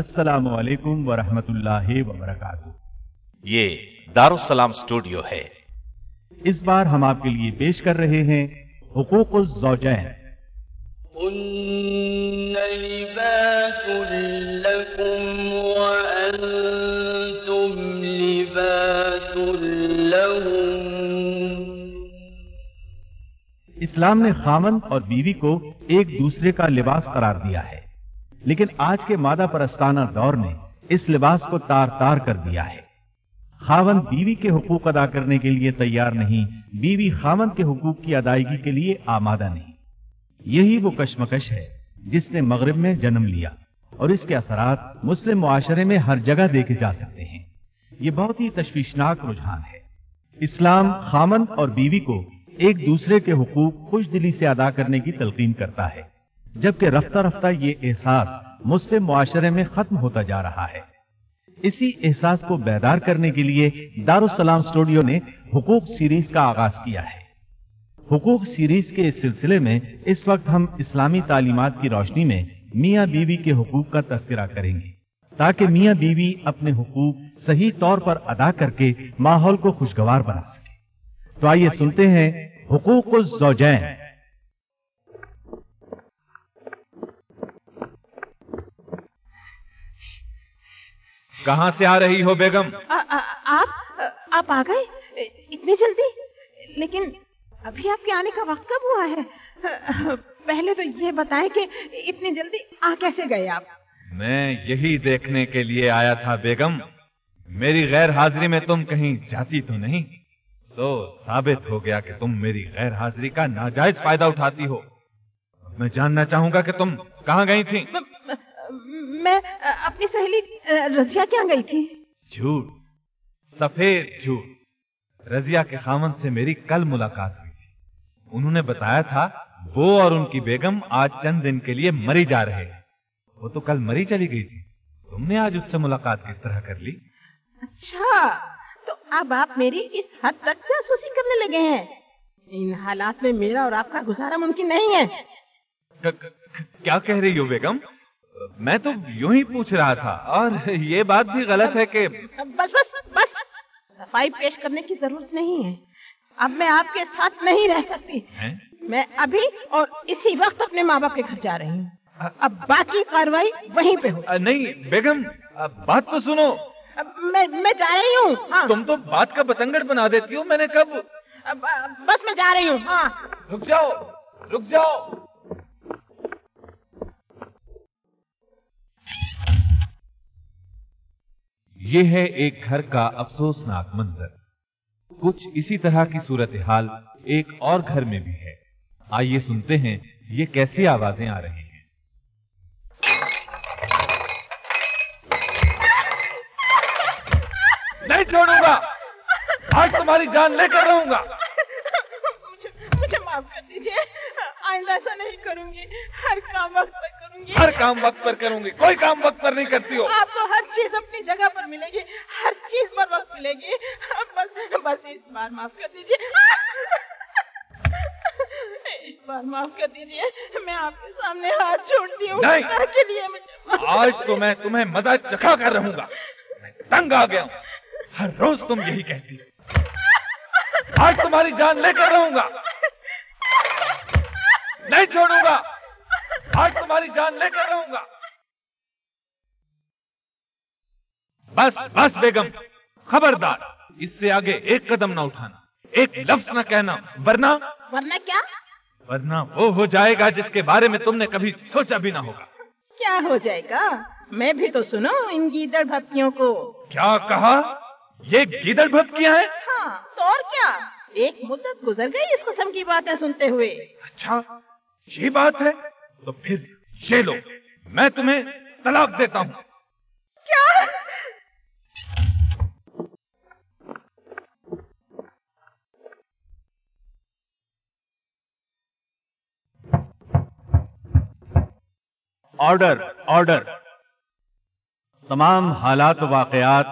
السلام علیکم ورحمۃ اللہ وبرکاتہ۔ یہ دارالسلام اسٹوڈیو ہے۔ اس بار ہم آپ کے لیے پیش کر رہے ہیں حقوق الزوجین۔ هن لباس لكم وأنتم لباس لهم۔ اسلام نے خامن اور بیوی کو ایک دوسرے کا لباس قرار دیا ہے۔ لیکن آج کے مادہ پرستانہ دور نے اس لباس کو تار تار کر دیا ہے۔ خاون بیوی کے حقوق ادا کرنے کے لیے تیار نہیں، بیوی خاون کے حقوق کی ادائیگی کے لیے آمادہ نہیں۔ یہی وہ کشمکش ہے جس نے مغرب میں جنم لیا اور اس کے اثرات مسلم معاشرے میں ہر جگہ دیکھے جا سکتے ہیں۔ یہ بہت ہی تشویشناک رجحان ہے۔ اسلام خامن اور بیوی کو ایک دوسرے کے حقوق خوش دلی سے ادا کرنے کی تلقین کرتا ہے۔ جبکہ رفتہ رفتہ یہ احساس مسلم معاشرے میں ختم ہوتا جا رہا ہے۔ اسی احساس کو بیدار کرنے کے لیے دارالسلام اسٹوڈیو نے حقوق سیریز کا آغاز کیا ہے۔ حقوق سیریز کے اس سلسلے میں اس وقت ہم اسلامی تعلیمات کی روشنی میں میاں بیوی کے حقوق کا تذکرہ کریں گے۔ تاکہ میاں بیوی اپنے حقوق صحیح طور پر ادا کر کے ماحول کو خوشگوار بنا سکے۔ تو آئیے سنتے ہیں حقوق الزوجین۔ کہاں سے آ رہی ہو بیگم؟ آپ آپ آ گئے؟ اتنی جلدی؟ لیکن ابھی آپ کے آنے کا وقت کب ہوا ہے؟ پہلے تو یہ بتائیں کہ اتنی جلدی آ کیسے گئے آپ؟ میں یہی دیکھنے کے لیے آیا تھا بیگم۔ میری غیر حاضری میں تم کہیں جاتی تو نہیں تو ثابت ہو گیا کہ تم میری غیر حاضری کا ناجائز فائدہ اٹھاتی ہو۔ میں جاننا چاہوں گا کہ تم کہاں گئی تھی میں اپنی سہیلی رضیہ کیا گئی تھی۔ جھوٹ۔ سفید جھوٹ۔ رضیہ کے خامن سے میری کل ملاقات ہوئی تھی۔ انہوں نے بتایا تھا وہ اور ان کی بیگم آج چند دن کے لیے مری جا رہے ہیں۔ وہ تو کل مری چلی گئی تھی۔ تم نے آج اس سے ملاقات کس طرح کر لی؟ اچھا تو اب آپ میری اس حد تک جاسوسی کرنے لگے ہیں۔ ان حالات میں میرا اور آپ کا گزارا ممکن نہیں ہے۔ کیا کہہ رہی ہو بیگم؟ میں تو یوں ہی پوچھ رہا تھا۔ اور یہ بات بھی غلط ہے کہ بس بس بس۔ صفائی پیش کرنے کی ضرورت نہیں ہے۔ اب میں آپ کے ساتھ نہیں رہ سکتی؟ میں ابھی اور اسی وقت اپنے ماں باپ کے گھر جا رہی ہوں۔ اب باقی کاروائی وہیں پہ ہو نہیں بیگم بات تو سنو۔ میں میں جا رہی ہوں۔ ہاں۔ تم تو بات کا بتنگڑ بنا دیتی ہو۔ میں نے کب بس میں جا رہی ہوں۔ ہاں۔ رک جاؤ رک جاؤ۔ یہ ہے ایک گھر کا افسوسناک منظر۔ کچھ اسی طرح کی صورتحال ایک اور گھر میں بھی ہے۔ آئیے سنتے ہیں یہ کیسی آوازیں آ رہی ہیں۔ نہیں چھوڑوں گا۔ آج تمہاری جان لے کر رہوں گا۔ مجھے معاف کر دیجیے آئندہ ایسا نہیں کروں گی۔ ہر کام وقت پر کروں گی۔ ہر کام وقت پر کروں گی۔ کوئی کام وقت پر نہیں کرتی ہو۔ آپ کو ہر چیز اپنی جگہ پر ملے گی۔ ہر چیز پر وقت ملے گی۔ بس بس اس بار معاف کر دیجیے اس بار معاف کر دیجیے میں آپ کے سامنے ہاتھ چھوڑتی ہوں۔ کے لیے آج تو میں تمہیں مزہ چکھا کر رہوں گا۔ میں تنگ آ گیا ہوں۔ ہر روز تم یہی کہتی ہو۔ آج تمہاری جان لے کر رہوں گا۔ نہیں چھوڑوں گا۔ آج تمہاری جان لے کر رہوں گا۔ بس بس بیگم خبردار اس سے آگے ایک قدم نہ اٹھانا ایک لفظ نہ کہنا ورنہ ورنہ کیا؟ ورنہ وہ ہو جائے گا جس کے بارے میں تم نے کبھی سوچا بھی نہ ہوگا۔ کیا ہو جائے گا؟ میں بھی تو سنو ان گیدڑ بھپکیوں کو۔ کیا کہا؟ یہ گیدڑ بھپکیاں ہیں؟ ہاں تو اور کیا؟ ایک مدت گزر گئی اس قسم کی باتیں سنتے ہوئے۔ اچھا یہ بات ہے؟ تو پھر یہ لو میں تمہیں طلاق دیتا ہوں۔ کیا؟ Order order. تمام حالات و واقعات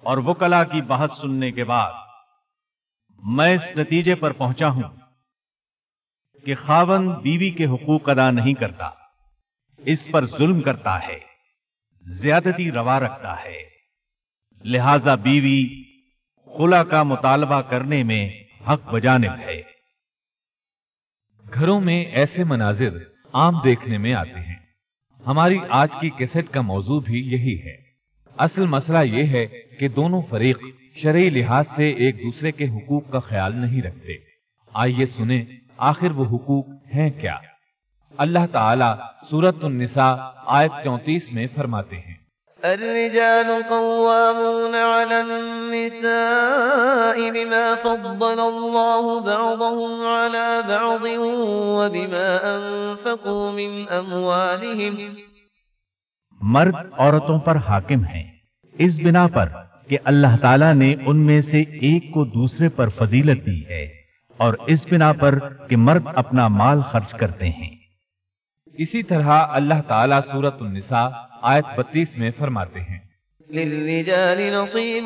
اور وکلا کی بحث سننے کے بعد میں اس نتیجے پر پہنچا ہوں۔ کہ خاون بیوی کے حقوق ادا نہیں کرتا، اس پر ظلم کرتا ہے، زیادتی روا رکھتا ہے۔ لہذا بیوی خلا کا مطالبہ کرنے میں حق بجانب ہے۔ گھروں میں ایسے مناظر عام دیکھنے میں آتے ہیں۔ ہماری آج کی کیسٹ کا موضوع بھی یہی ہے۔ اصل مسئلہ یہ ہے کہ دونوں فریق شرعی لحاظ سے ایک دوسرے کے حقوق کا خیال نہیں رکھتے۔ آئیے سنیں آخر وہ حقوق ہیں کیا؟ اللہ تعالیٰ سورت النساء آیت چونتیس میں فرماتے ہیں۔ الرجال قوامون على النساء بما فضل الله بعضهم على بعض وبما أنفقوا من أموالهم۔ مرد عورتوں پر حاکم ہیں۔ اس بنا پر کہ اللہ تعالیٰ نے ان میں سے ایک کو دوسرے پر فضیلت دی ہے۔ اور اس بنا پر کہ مرد اپنا مال خرچ کرتے ہیں۔ اسی طرح اللہ تعالیٰ سورت النساء آیت بتیس میں فرماتے ہیں۔ للرجال نصيب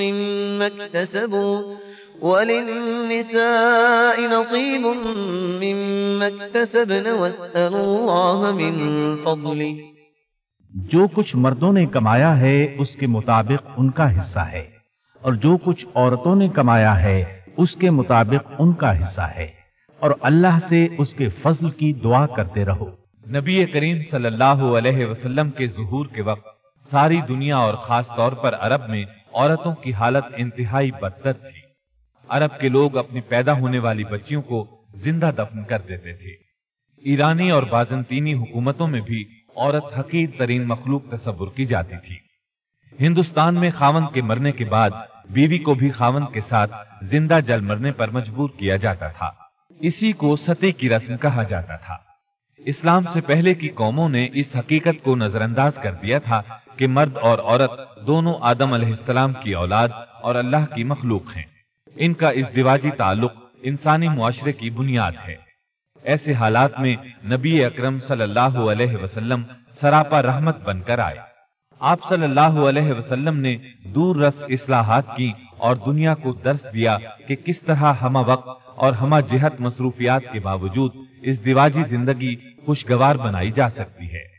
مما اكتسبوا وللنساء نصيب مما اكتسبن واسألوا الله من فضله جو کچھ مردوں نے کمایا ہے اس کے مطابق ان کا حصہ ہے اور جو کچھ عورتوں نے کمایا ہے اس کے مطابق ان کا حصہ ہے اور اللہ سے اس کے فضل کی دعا کرتے رہو۔ نبی کریم صلی اللہ علیہ وسلم کے ظہور کے وقت ساری دنیا اور خاص طور پر عرب میں عورتوں کی حالت انتہائی بدتر تھی۔ عرب کے لوگ اپنی پیدا ہونے والی بچیوں کو زندہ دفن کر دیتے تھے۔ ایرانی اور بازنطینی حکومتوں میں بھی عورت حقیر ترین مخلوق تصور کی جاتی تھی۔ ہندوستان میں خاون کے مرنے کے بعد بیوی کو بھی خاون کے ساتھ زندہ جل مرنے پر مجبور کیا جاتا تھا۔ اسی کو ستی کی رسم کہا جاتا تھا۔ اسلام سے پہلے کی قوموں نے اس حقیقت کو نظر انداز کر دیا تھا کہ مرد اور عورت دونوں آدم علیہ السلام کی اولاد اور اللہ کی مخلوق ہیں۔ ان کا اس دیواجی تعلق انسانی معاشرے کی بنیاد ہے۔ ایسے حالات میں نبی اکرم صلی اللہ علیہ وسلم سراپا رحمت بن کر آئے۔ آپ صلی اللہ علیہ وسلم نے دور رس اصلاحات کی اور دنیا کو درس دیا کہ کس طرح ہمہ وقت اور ہمہ جہت مصروفیات کے باوجود اس دیواجی زندگی خوشگوار بنائی جا سکتی ہے۔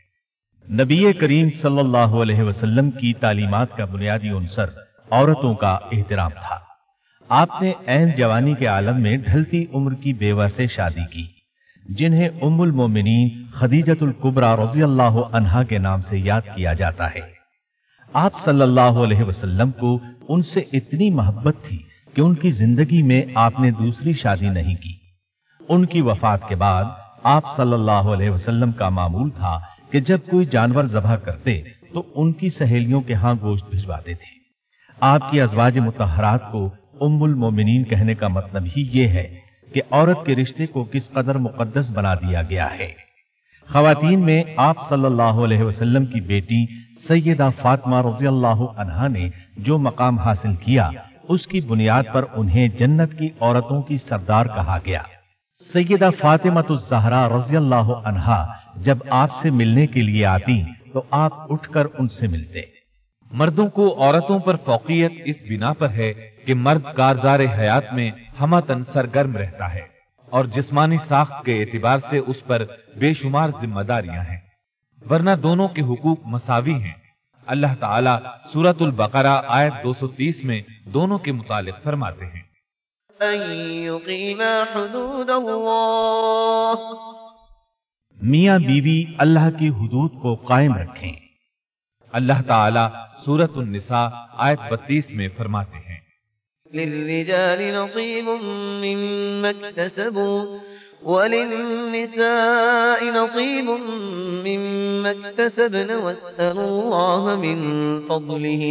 نبی کریم صلی اللہ علیہ وسلم کی تعلیمات کا بنیادی عنصر عورتوں کا احترام تھا۔ آپ نے عین جوانی کے عالم میں ڈھلتی عمر کی بیوہ سے شادی کی۔ جنہیں ام المومنین خدیجت القبرا رضی اللہ عنہا کے نام سے یاد کیا جاتا ہے۔ آپ صلی اللہ علیہ وسلم کو ان سے اتنی محبت تھی کہ ان کی زندگی میں آپ نے دوسری شادی نہیں کی۔ ان کی وفات کے بعد آپ صلی اللہ علیہ وسلم کا معمول تھا کہ جب کوئی جانور ذبح کرتے تو ان کی سہیلیوں کے ہاں گوشت بھجواتے تھے۔ آپ کی ازواج متحرات کو ام المومنین کہنے کا مطلب ہی یہ ہے کہ عورت کے رشتے کو کس قدر مقدس بنا دیا گیا ہے۔ خواتین میں آپ صلی اللہ علیہ وسلم کی بیٹی سیدہ فاطمہ رضی اللہ عنہا نے جو مقام حاصل کیا، اس کی بنیاد پر انہیں جنت کی عورتوں کی سردار کہا گیا۔ سیدہ فاطمہ الزہرا رضی اللہ عنہا جب آپ سے ملنے کے لیے آتی تو آپ اٹھ کر ان سے ملتے۔ مردوں کو عورتوں پر فوقیت اس بنا پر ہے کہ مرد کارزار حیات میں ہمتن سرگرم رہتا ہے اور جسمانی ساخت کے اعتبار سے اس پر بے شمار ذمہ داریاں ہیں۔ ورنہ دونوں کے حقوق مساوی ہیں۔ اللہ تعالیٰ سورت البقرہ آیت 230 میں دونوں کے متعلق فرماتے ہیں۔ حدود میاں بیوی اللہ کی حدود کو قائم رکھیں۔ اللہ تعالیٰ سورت النساء آیت 32 میں فرماتے ہیں۔ للرجال نصيب مما اكتسبوا وللنساء نصيب مما اكتسبن واسألوا الله من فضله۔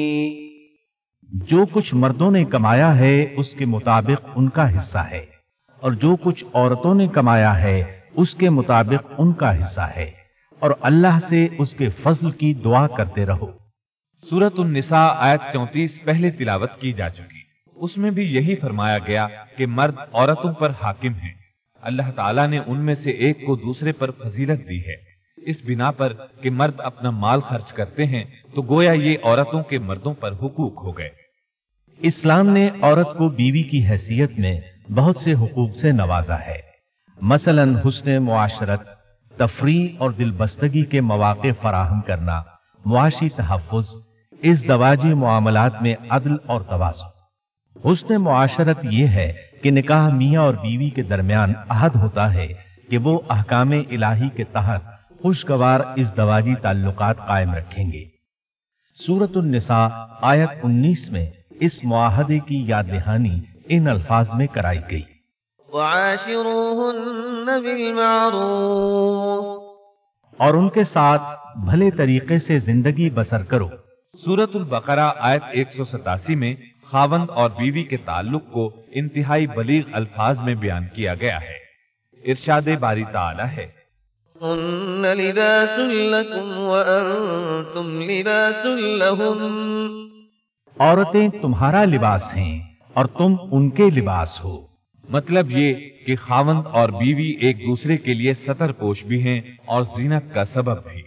جو کچھ مردوں نے کمایا ہے اس کے مطابق ان کا حصہ ہے۔ اور جو کچھ عورتوں نے کمایا ہے اس کے مطابق ان کا حصہ ہے۔ اور اللہ سے اس کے فضل کی دعا کرتے رہو۔ سورت النساء آیت چونتیس پہلے تلاوت کی جا چکی۔ اس میں بھی یہی فرمایا گیا کہ مرد عورتوں پر حاکم ہیں۔ اللہ تعالیٰ نے ان میں سے ایک کو دوسرے پر فضیلت دی ہے۔ اس بنا پر کہ مرد اپنا مال خرچ کرتے ہیں تو گویا یہ عورتوں کے مردوں پر حقوق ہو گئے۔ اسلام نے عورت کو بیوی کی حیثیت میں بہت سے حقوق سے نوازا ہے۔ مثلا حسن معاشرت تفریح اور دل بستگی کے مواقع فراہم کرنا، معاشی تحفظ، اس دواجی معاملات میں عدل اور توازن حسن معاشرت یہ ہے کہ نکاح میاں اور بیوی کے درمیان عہد ہوتا ہے کہ وہ احکام الہی کے تحت خوشگوار اس دواجی تعلقات قائم رکھیں گے۔ سورت النساء آیت انیس میں اس معاہدے کی یاد دہانی ان الفاظ میں کرائی گئی۔ وعاشروهن بالمعروف۔ اور ان کے ساتھ بھلے طریقے سے زندگی بسر کرو۔ سورت البقرہ آیت 187 میں خاوند اور بیوی کے تعلق کو انتہائی بلیغ الفاظ میں بیان کیا گیا ہے۔ ارشاد باری تعالی ہے۔ لباس لكم وأنتم لباس لهم عورتیں تمہارا لباس ہیں اور تم ان کے لباس ہو۔ مطلب یہ کہ خاوند اور بیوی ایک دوسرے کے لیے سطر پوش بھی ہیں اور زینت کا سبب بھی۔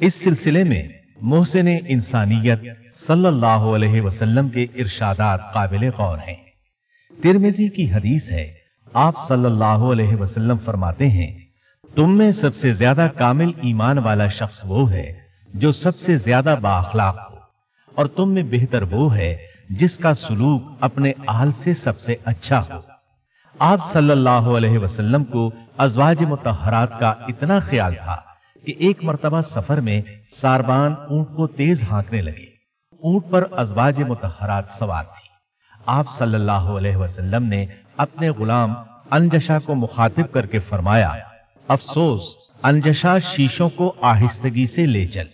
اس سلسلے میں محسن انسانیت صلی اللہ علیہ وسلم کے ارشادات قابل غور ہیں۔ ترمیزی کی حدیث ہے، آپ صلی اللہ علیہ وسلم فرماتے ہیں، تم میں سب سے زیادہ کامل ایمان والا شخص وہ ہے جو سب سے زیادہ بااخلاق ہو، اور تم میں بہتر وہ ہے جس کا سلوک اپنے آل سے سب سے اچھا ہو۔ آپ صلی اللہ علیہ وسلم کو ازواج متحرات کا اتنا خیال تھا کہ ایک مرتبہ سفر میں ساربان اونٹ کو تیز ہانکنے لگے۔ اونٹ پر ازواج متحرات سوار تھی۔ آپ صلی اللہ علیہ وسلم نے اپنے غلام انجشا کو مخاطب کر کے فرمایا، افسوس، انجشا شیشوں کو آہستگی سے لے چل۔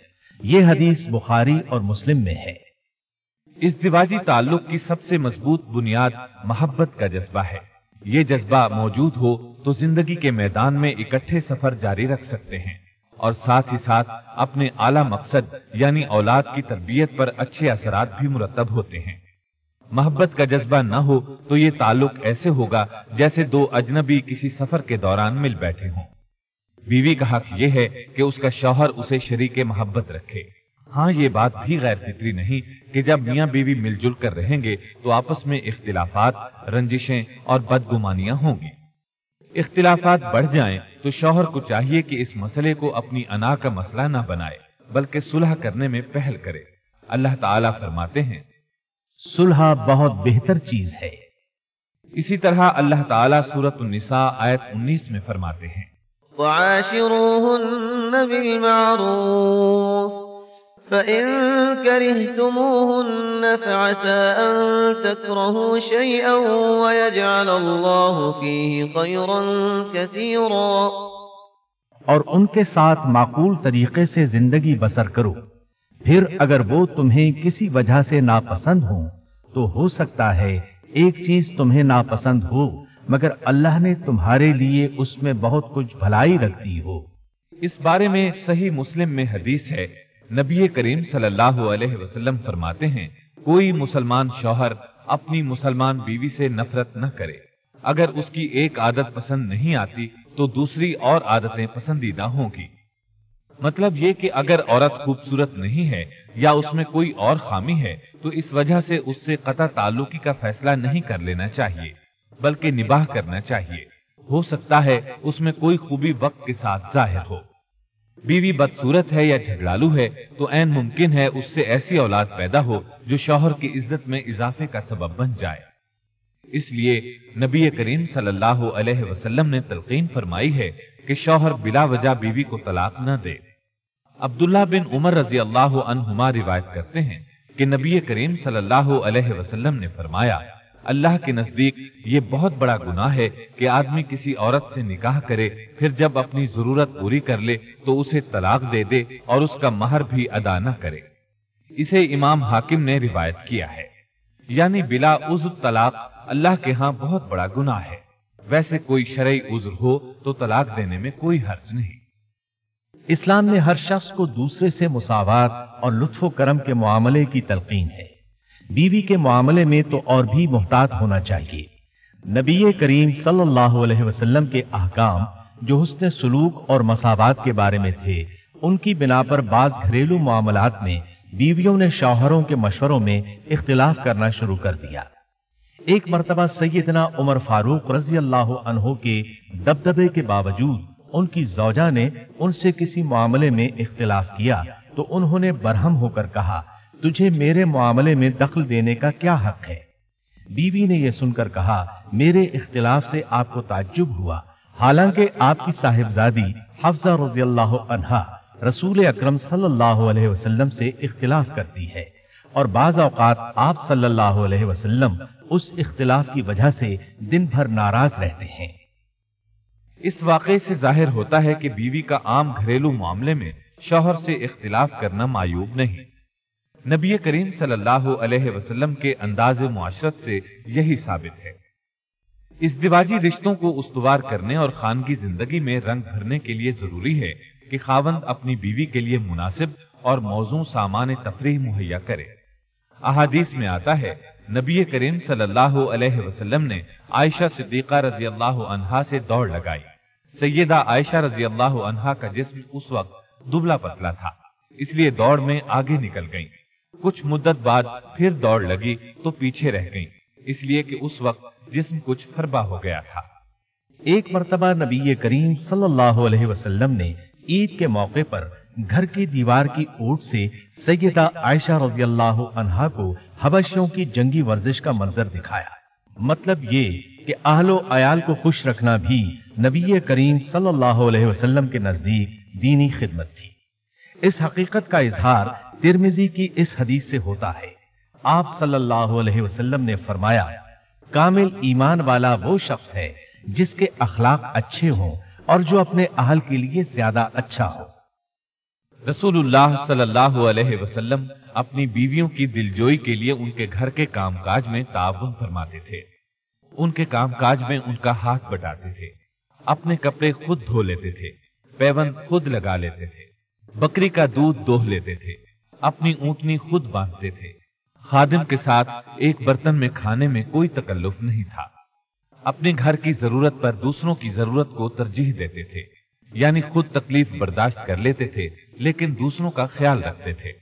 یہ حدیث بخاری اور مسلم میں ہے۔ اس دیواجی تعلق کی سب سے مضبوط بنیاد محبت کا جذبہ ہے۔ یہ جذبہ موجود ہو تو زندگی کے میدان میں اکٹھے سفر جاری رکھ سکتے ہیں اور ساتھ ہی ساتھ اپنے اعلی مقصد یعنی اولاد کی تربیت پر اچھے اثرات بھی مرتب ہوتے ہیں۔ محبت کا جذبہ نہ ہو تو یہ تعلق ایسے ہوگا جیسے دو اجنبی کسی سفر کے دوران مل بیٹھے ہوں۔ بیوی کا حق یہ ہے کہ اس کا شوہر اسے شریک محبت رکھے۔ ہاں یہ بات بھی غیر فطری نہیں کہ جب میاں بیوی مل جل کر رہیں گے تو آپس میں اختلافات رنجشیں اور بدگمانیاں ہوں گی۔ اختلافات بڑھ جائیں تو شوہر کو چاہیے کہ اس مسئلے کو اپنی انا کا مسئلہ نہ بنائے بلکہ صلح کرنے میں پہل کرے۔ اللہ تعالیٰ فرماتے ہیں صلح بہت بہتر چیز ہے۔ اسی طرح اللہ تعالیٰ سورت النساء آیت انیس میں فرماتے ہیں وعاشروهن بالمعروف۔ فإن كرهتموهن فعسى أن تكرهوا شيئا ويجعل الله فيه خيرا كثيرا اور ان کے ساتھ معقول طریقے سے زندگی بسر کرو۔ پھر اگر وہ تمہیں کسی وجہ سے ناپسند ہوں تو ہو سکتا ہے ایک چیز تمہیں ناپسند ہو مگر اللہ نے تمہارے لیے اس میں بہت کچھ بھلائی رکھ دی ہو۔ اس بارے میں صحیح مسلم میں حدیث ہے۔ نبی کریم صلی اللہ علیہ وسلم فرماتے ہیں، کوئی مسلمان شوہر اپنی مسلمان بیوی سے نفرت نہ کرے۔ اگر اس کی ایک عادت پسند نہیں آتی، تو دوسری اور عادتیں پسندیدہ ہوں گی۔ مطلب یہ کہ اگر عورت خوبصورت نہیں ہے یا اس میں کوئی اور خامی ہے، تو اس وجہ سے اس سے قطع تعلقی کا فیصلہ نہیں کر لینا چاہیے، بلکہ نباہ کرنا چاہیے۔ ہو سکتا ہے اس میں کوئی خوبی وقت کے ساتھ ظاہر ہو۔ بیوی بدصورت ہے یا جھگڑالو ہے، تو این ممکن ہے اس سے ایسی اولاد پیدا ہو جو شوہر کی عزت میں اضافے کا سبب بن جائے۔ اس لیے نبی کریم صلی اللہ علیہ وسلم نے تلقین فرمائی ہے کہ شوہر بلا وجہ بیوی کو طلاق نہ دے۔ عبداللہ بن عمر رضی اللہ عنہما روایت کرتے ہیں کہ نبی کریم صلی اللہ علیہ وسلم نے فرمایا اللہ کے نزدیک یہ بہت بڑا گناہ ہے کہ آدمی کسی عورت سے نکاح کرے، پھر جب اپنی ضرورت پوری کر لے تو اسے طلاق دے دے اور اس کا مہر بھی ادا نہ کرے۔ اسے امام حاکم نے روایت کیا ہے۔ یعنی بلا عذر طلاق اللہ کے ہاں بہت بڑا گناہ ہے۔ ویسے کوئی شرعی عذر ہو تو طلاق دینے میں کوئی حرج نہیں۔ اسلام نے ہر شخص کو دوسرے سے مساوات اور لطف و کرم کے معاملے کی تلقین ہے۔ بیوی کے معاملے میں تو اور بھی محتاط ہونا چاہیے۔ نبی کریم صلی اللہ علیہ وسلم کے احکام جو حسن سلوک اور مساوات کے بارے میں تھے، ان کی بنا پر بعض گھریلو معاملات میں بیویوں نے شوہروں کے مشوروں میں اختلاف کرنا شروع کر دیا۔ ایک مرتبہ سیدنا عمر فاروق رضی اللہ عنہ کے دبدبے کے باوجود ان کی زوجہ نے ان سے کسی معاملے میں اختلاف کیا تو انہوں نے برہم ہو کر کہا تجھے میرے معاملے میں دخل دینے کا کیا حق ہے؟ بیوی نے یہ سن کر کہا، میرے اختلاف سے آپ کو تعجب ہوا۔ حالانکہ آپ کی صاحبزادی حفظہ رضی اللہ عنہا رسول اکرم صلی اللہ علیہ وسلم سے اختلاف کرتی ہے۔ اور بعض اوقات آپ صلی اللہ علیہ وسلم اس اختلاف کی وجہ سے دن بھر ناراض رہتے ہیں۔ اس واقعے سے ظاہر ہوتا ہے کہ بیوی کا عام گھریلو معاملے میں شوہر سے اختلاف کرنا معیوب نہیں۔ نبی کریم صلی اللہ علیہ وسلم کے انداز معاشرت سے یہی ثابت ہے۔ اس دیواجی رشتوں کو استوار کرنے اور خانگی زندگی میں رنگ بھرنے کے لیے ضروری ہے کہ خاوند اپنی بیوی کے لیے مناسب اور موزوں سامان تفریح مہیا کرے۔ احادیث میں آتا ہے، نبی کریم صلی اللہ علیہ وسلم نے عائشہ صدیقہ رضی اللہ عنہا سے دوڑ لگائی۔ سیدہ عائشہ رضی اللہ عنہا کا جسم اس وقت دبلا پتلا تھا، اس لیے دوڑ میں آگے نکل گئی کچھ مدت بعد پھر دوڑ لگی تو پیچھے رہ گئی اس لیے کہ اس وقت جسم کچھ فربا ہو گیا تھا۔ ایک مرتبہ نبی کریم صلی اللہ علیہ وسلم نے عید کے موقع پر گھر کی دیوار کی اوٹ سے سیدہ عائشہ رضی اللہ عنہا کو حبشیوں کی جنگی ورزش کا منظر دکھایا۔ مطلب یہ کہ اہل و عیال کو خوش رکھنا بھی نبی کریم صلی اللہ علیہ وسلم کے نزدیک دینی خدمت تھی۔ اس حقیقت کا اظہار ترمیزی کی اس حدیث سے ہوتا ہے۔ آپ صلی اللہ علیہ وسلم نے فرمایا، کامل ایمان والا وہ شخص ہے جس کے اخلاق اچھے ہوں اور جو اپنے اہل کے لیے زیادہ اچھا ہو۔ رسول اللہ صلی اللہ علیہ وسلم اپنی بیویوں کی دلجوئی کے لیے ان کے گھر کے کام کاج میں تعاون فرماتے تھے۔ ان کے کام کاج میں ان کا ہاتھ بٹاتے تھے۔ اپنے کپڑے خود دھو لیتے تھے پیون خود لگا لیتے تھے۔ بکری کا دودھ دوہ لیتے تھے، اپنی اونٹنی خود باندھتے تھے۔ خادم کے ساتھ ایک برتن میں کھانے میں کوئی تکلف نہیں تھا۔ اپنے گھر کی ضرورت پر دوسروں کی ضرورت کو ترجیح دیتے تھے یعنی خود تکلیف برداشت کر لیتے تھے، لیکن دوسروں کا خیال رکھتے تھے۔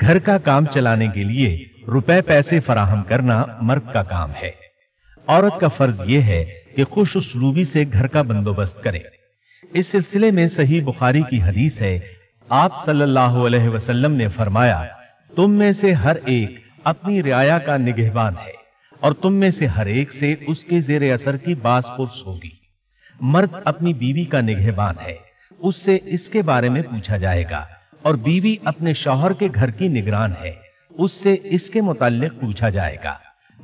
گھر کا کام چلانے کے لیے روپے پیسے فراہم کرنا مرد کا کام ہے۔ عورت کا فرض یہ ہے کہ خوش اسلوبی سے گھر کا بندوبست کرے۔ اس سلسلے میں صحیح بخاری کی حدیث ہے۔ آپ صلی اللہ علیہ وسلم نے فرمایا، تم میں سے ہر ایک اپنی رعایا کا نگہبان ہے اور تم میں سے ہر ایک سے اس کے زیر اثر کی باس پرس ہوگی۔ مرد اپنی بیوی کا نگہبان ہے، اس سے اس کے بارے میں پوچھا جائے گا اور بیوی اپنے شوہر کے گھر کی نگران ہے، اس سے اس کے متعلق پوچھا جائے گا۔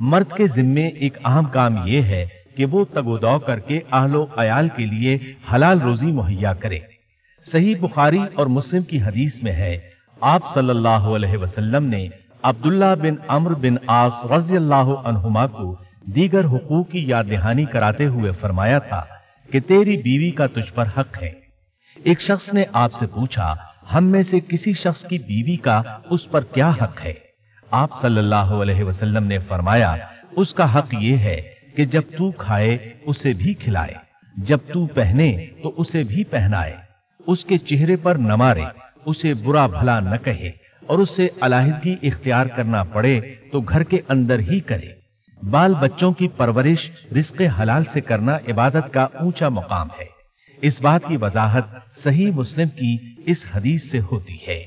مرد کے ذمے ایک اہم کام یہ ہے کہ وہ تگودو کر کے اہل و عیال کے لیے حلال روزی مہیا کرے۔ صحیح بخاری اور مسلم کی حدیث میں ہے، آپ صلی اللہ علیہ وسلم نے عبداللہ بن امر بن آس رضی اللہ عنہما کو دیگر حقوق کی یاد دہانی کراتے ہوئے فرمایا تھا کہ تیری بیوی کا تجھ پر حق ہے۔ ایک شخص نے آپ سے پوچھا، ہم میں سے کسی شخص کی بیوی کا اس پر کیا حق ہے؟ آپ صلی اللہ علیہ وسلم نے فرمایا، اس کا حق یہ ہے کہ جب تو کھائے، اسے بھی کھلائے۔ جب تو پہنے، تو اسے بھی پہنائے۔ اس کے چہرے پر نہ مارے، اسے برا بھلا نہ کہے۔ اور اسے علیحدگی اختیار کرنا پڑے، تو گھر کے اندر ہی کرے۔ بال بچوں کی پرورش رزق حلال سے کرنا عبادت کا اونچا مقام ہے۔ اس بات کی وضاحت صحیح مسلم کی اس حدیث سے ہوتی ہے۔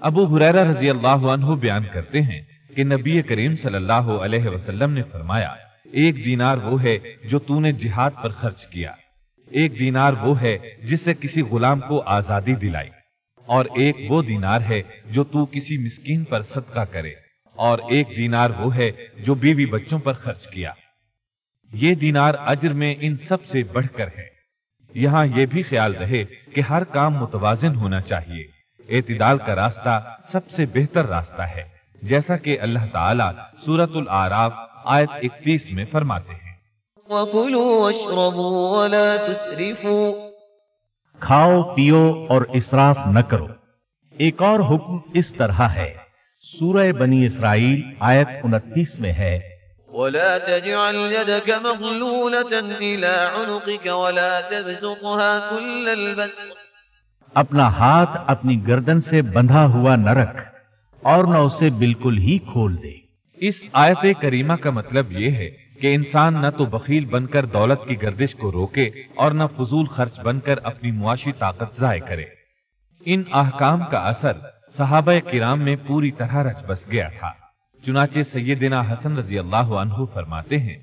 ابو حریرہ رضی اللہ عنہ بیان کرتے ہیں کہ نبی کریم صلی اللہ علیہ وسلم نے فرمایا ایک دینار وہ ہے جو تو نے جہاد پر خرچ کیا۔ ایک دینار وہ ہے جس سے کسی غلام کو آزادی دلائی۔ اور ایک وہ دینار ہے جو تو کسی مسکین پر صدقہ کرے۔ اور ایک دینار وہ ہے جو بیوی بچوں پر خرچ کیا۔ یہ دینار اجر میں ان سب سے بڑھ کر ہے۔ یہاں یہ بھی خیال رہے کہ ہر کام متوازن ہونا چاہیے۔ اعتدال کا راستہ سب سے بہتر راستہ ہے۔ جیسا کہ اللہ تعالیٰ سورت العراف آیت اکتیس میں فرماتے ہیں۔ وَلَا تُسْرِفُوا۔ کھاؤ پیو اور اسراف نہ کرو۔ ایک اور حکم اس طرح ہے۔ سورہ بنی اسرائیل آیت انتیس میں ہے۔ ولا تجعل يدك مغلولة إلى عنقك ولا تبسطها كل البسط۔ اپنا ہاتھ اپنی گردن سے بندھا ہوا نہ رکھ اور نہ اسے بالکل ہی کھول دے۔ اس آیت کریمہ کا مطلب یہ ہے کہ انسان نہ تو بخیل بن کر دولت کی گردش کو روکے اور نہ فضول خرچ بن کر اپنی معاشی طاقت ضائع کرے۔ ان احکام کا اثر صحابہ کرام میں پوری طرح رچ بس گیا تھا۔ چنانچہ سیدنا حسن رضی اللہ عنہ فرماتے ہیں،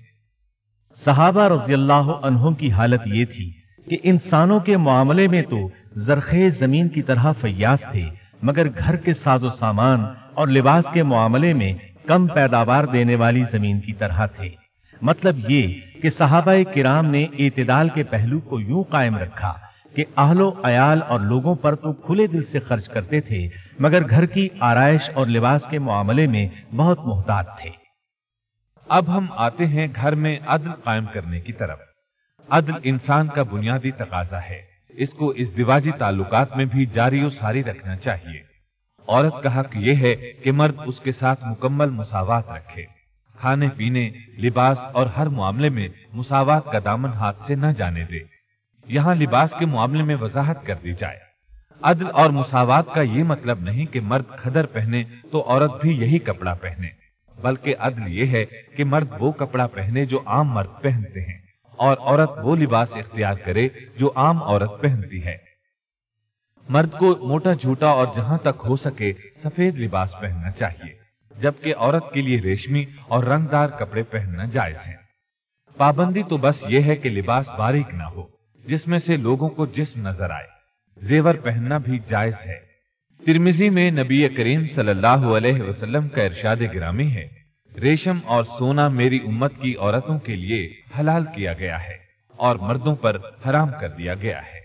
صحابہ رضی اللہ عنہ کی حالت یہ تھی کہ انسانوں کے معاملے میں تو زرخیز زمین کی طرح فیاض تھے، مگر گھر کے ساز و سامان اور لباس کے معاملے میں کم پیداوار دینے والی زمین کی طرح تھے۔ مطلب یہ کہ صحابہ کرام نے اعتدال کے پہلو کو یوں قائم رکھا کہ اہل و عیال اور لوگوں پر تو کھلے دل سے خرچ کرتے تھے، مگر گھر کی آرائش اور لباس کے معاملے میں بہت محتاط تھے۔ اب ہم آتے ہیں گھر میں عدل قائم کرنے کی طرف۔ عدل انسان کا بنیادی تقاضا ہے۔ اس کو اس دیواجی تعلقات میں بھی جاری و ساری رکھنا چاہیے۔ عورت کا حق یہ ہے کہ مرد اس کے ساتھ مکمل مساوات رکھے۔ کھانے پینے، لباس اور ہر معاملے میں مساوات کا دامن ہاتھ سے نہ جانے دے۔ یہاں لباس کے معاملے میں وضاحت کر دی جائے۔ عدل اور مساوات کا یہ مطلب نہیں کہ مرد کھدر پہنے تو عورت بھی یہی کپڑا پہنے۔ بلکہ عدل یہ ہے کہ مرد وہ کپڑا پہنے جو عام مرد پہنتے ہیں اور عورت وہ لباس اختیار کرے جو عام عورت پہنتی ہے۔ مرد کو موٹا جھوٹا اور جہاں تک ہو سکے سفید لباس پہننا چاہیے، جبکہ عورت کے لیے ریشمی اور رنگدار کپڑے پہننا جائز ہے پابندی تو بس یہ ہے کہ لباس باریک نہ ہو، جس میں سے لوگوں کو جسم نظر آئے۔ زیور پہننا بھی جائز ہے۔ ترمیزی میں نبی کریم صلی اللہ علیہ وسلم کا ارشاد گرامی ہے، ریشم اور سونا میری امت کی عورتوں کے لیے حلال کیا گیا ہے اور مردوں پر حرام کر دیا گیا ہے۔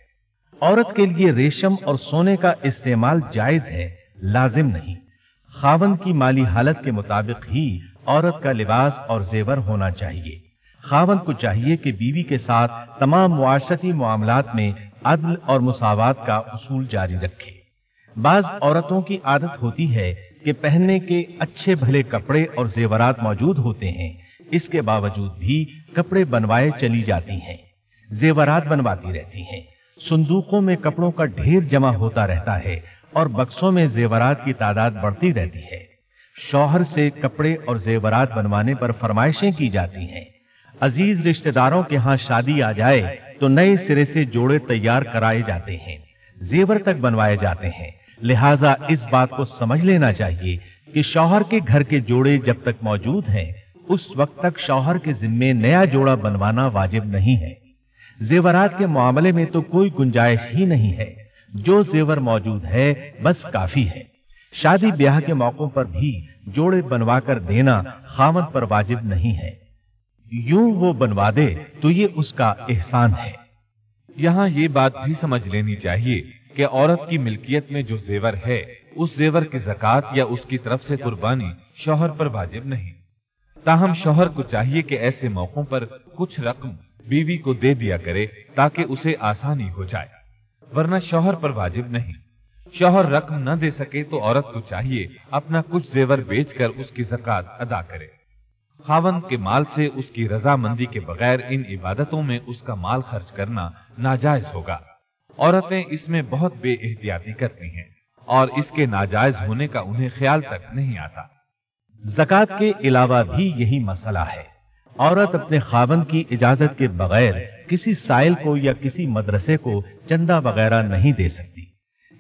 عورت کے لیے ریشم اور سونے کا استعمال جائز ہے، لازم نہیں۔ خاون کی مالی حالت کے مطابق ہی عورت کا لباس اور زیور ہونا چاہیے۔ خاون کو چاہیے کہ بیوی کے ساتھ تمام معاشرتی معاملات میں عدل اور مساوات کا اصول جاری رکھے۔ بعض عورتوں کی عادت ہوتی ہے کہ پہننے کے اچھے بھلے کپڑے اور زیورات موجود ہوتے ہیں۔ اس کے باوجود بھی کپڑے بنوائے چلی جاتی ہیں۔ زیورات بنواتی رہتی ہیں۔ صندوقوں میں کپڑوں کا ڈھیر جمع ہوتا رہتا ہے اور بکسوں میں زیورات کی تعداد بڑھتی رہتی ہے۔ شوہر سے کپڑے اور زیورات بنوانے پر فرمائشیں کی جاتی ہیں۔ عزیز رشتہ داروں کے ہاں شادی آ جائے تو نئے سرے سے جوڑے تیار کرائے جاتے ہیں۔ زیور تک بنوائے جاتے ہیں۔ لہٰذا اس بات کو سمجھ لینا چاہیے کہ شوہر کے گھر کے جوڑے جب تک موجود ہیں، اس وقت تک شوہر کے ذمے نیا جوڑا بنوانا واجب نہیں ہے۔ زیورات کے معاملے میں تو کوئی گنجائش ہی نہیں ہے۔ جو زیور موجود ہے، بس کافی ہے۔ شادی بیاہ کے موقعوں پر بھی جوڑے بنوا کر دینا خامد پر واجب نہیں ہے۔ یوں وہ بنوا دے تو یہ اس کا احسان ہے۔ یہاں یہ بات بھی سمجھ لینی چاہیے کہ عورت کی ملکیت میں جو زیور ہے، اس زیور کی زکات یا اس کی طرف سے قربانی شوہر پر واجب نہیں۔ تاہم شوہر کو چاہیے کہ ایسے موقعوں پر کچھ رقم بیوی کو دے دیا کرے تاکہ اسے آسانی ہو جائے۔ ورنہ شوہر پر واجب نہیں۔ شوہر رقم نہ دے سکے تو عورت کو چاہیے اپنا کچھ زیور بیچ کر اس کی زکات ادا کرے۔ خاون کے مال سے اس کی رضامندی کے بغیر ان عبادتوں میں اس کا مال خرچ کرنا ناجائز ہوگا۔ عورتیں اس میں بہت بے احتیاطی کرتی ہیں اور اس کے ناجائز ہونے کا انہیں خیال تک نہیں آتا۔ زکات کے علاوہ بھی یہی مسئلہ ہے۔ عورت اپنے خاون کی اجازت کے بغیر کسی سائل کو یا کسی مدرسے کو چندہ وغیرہ نہیں دے سکتی۔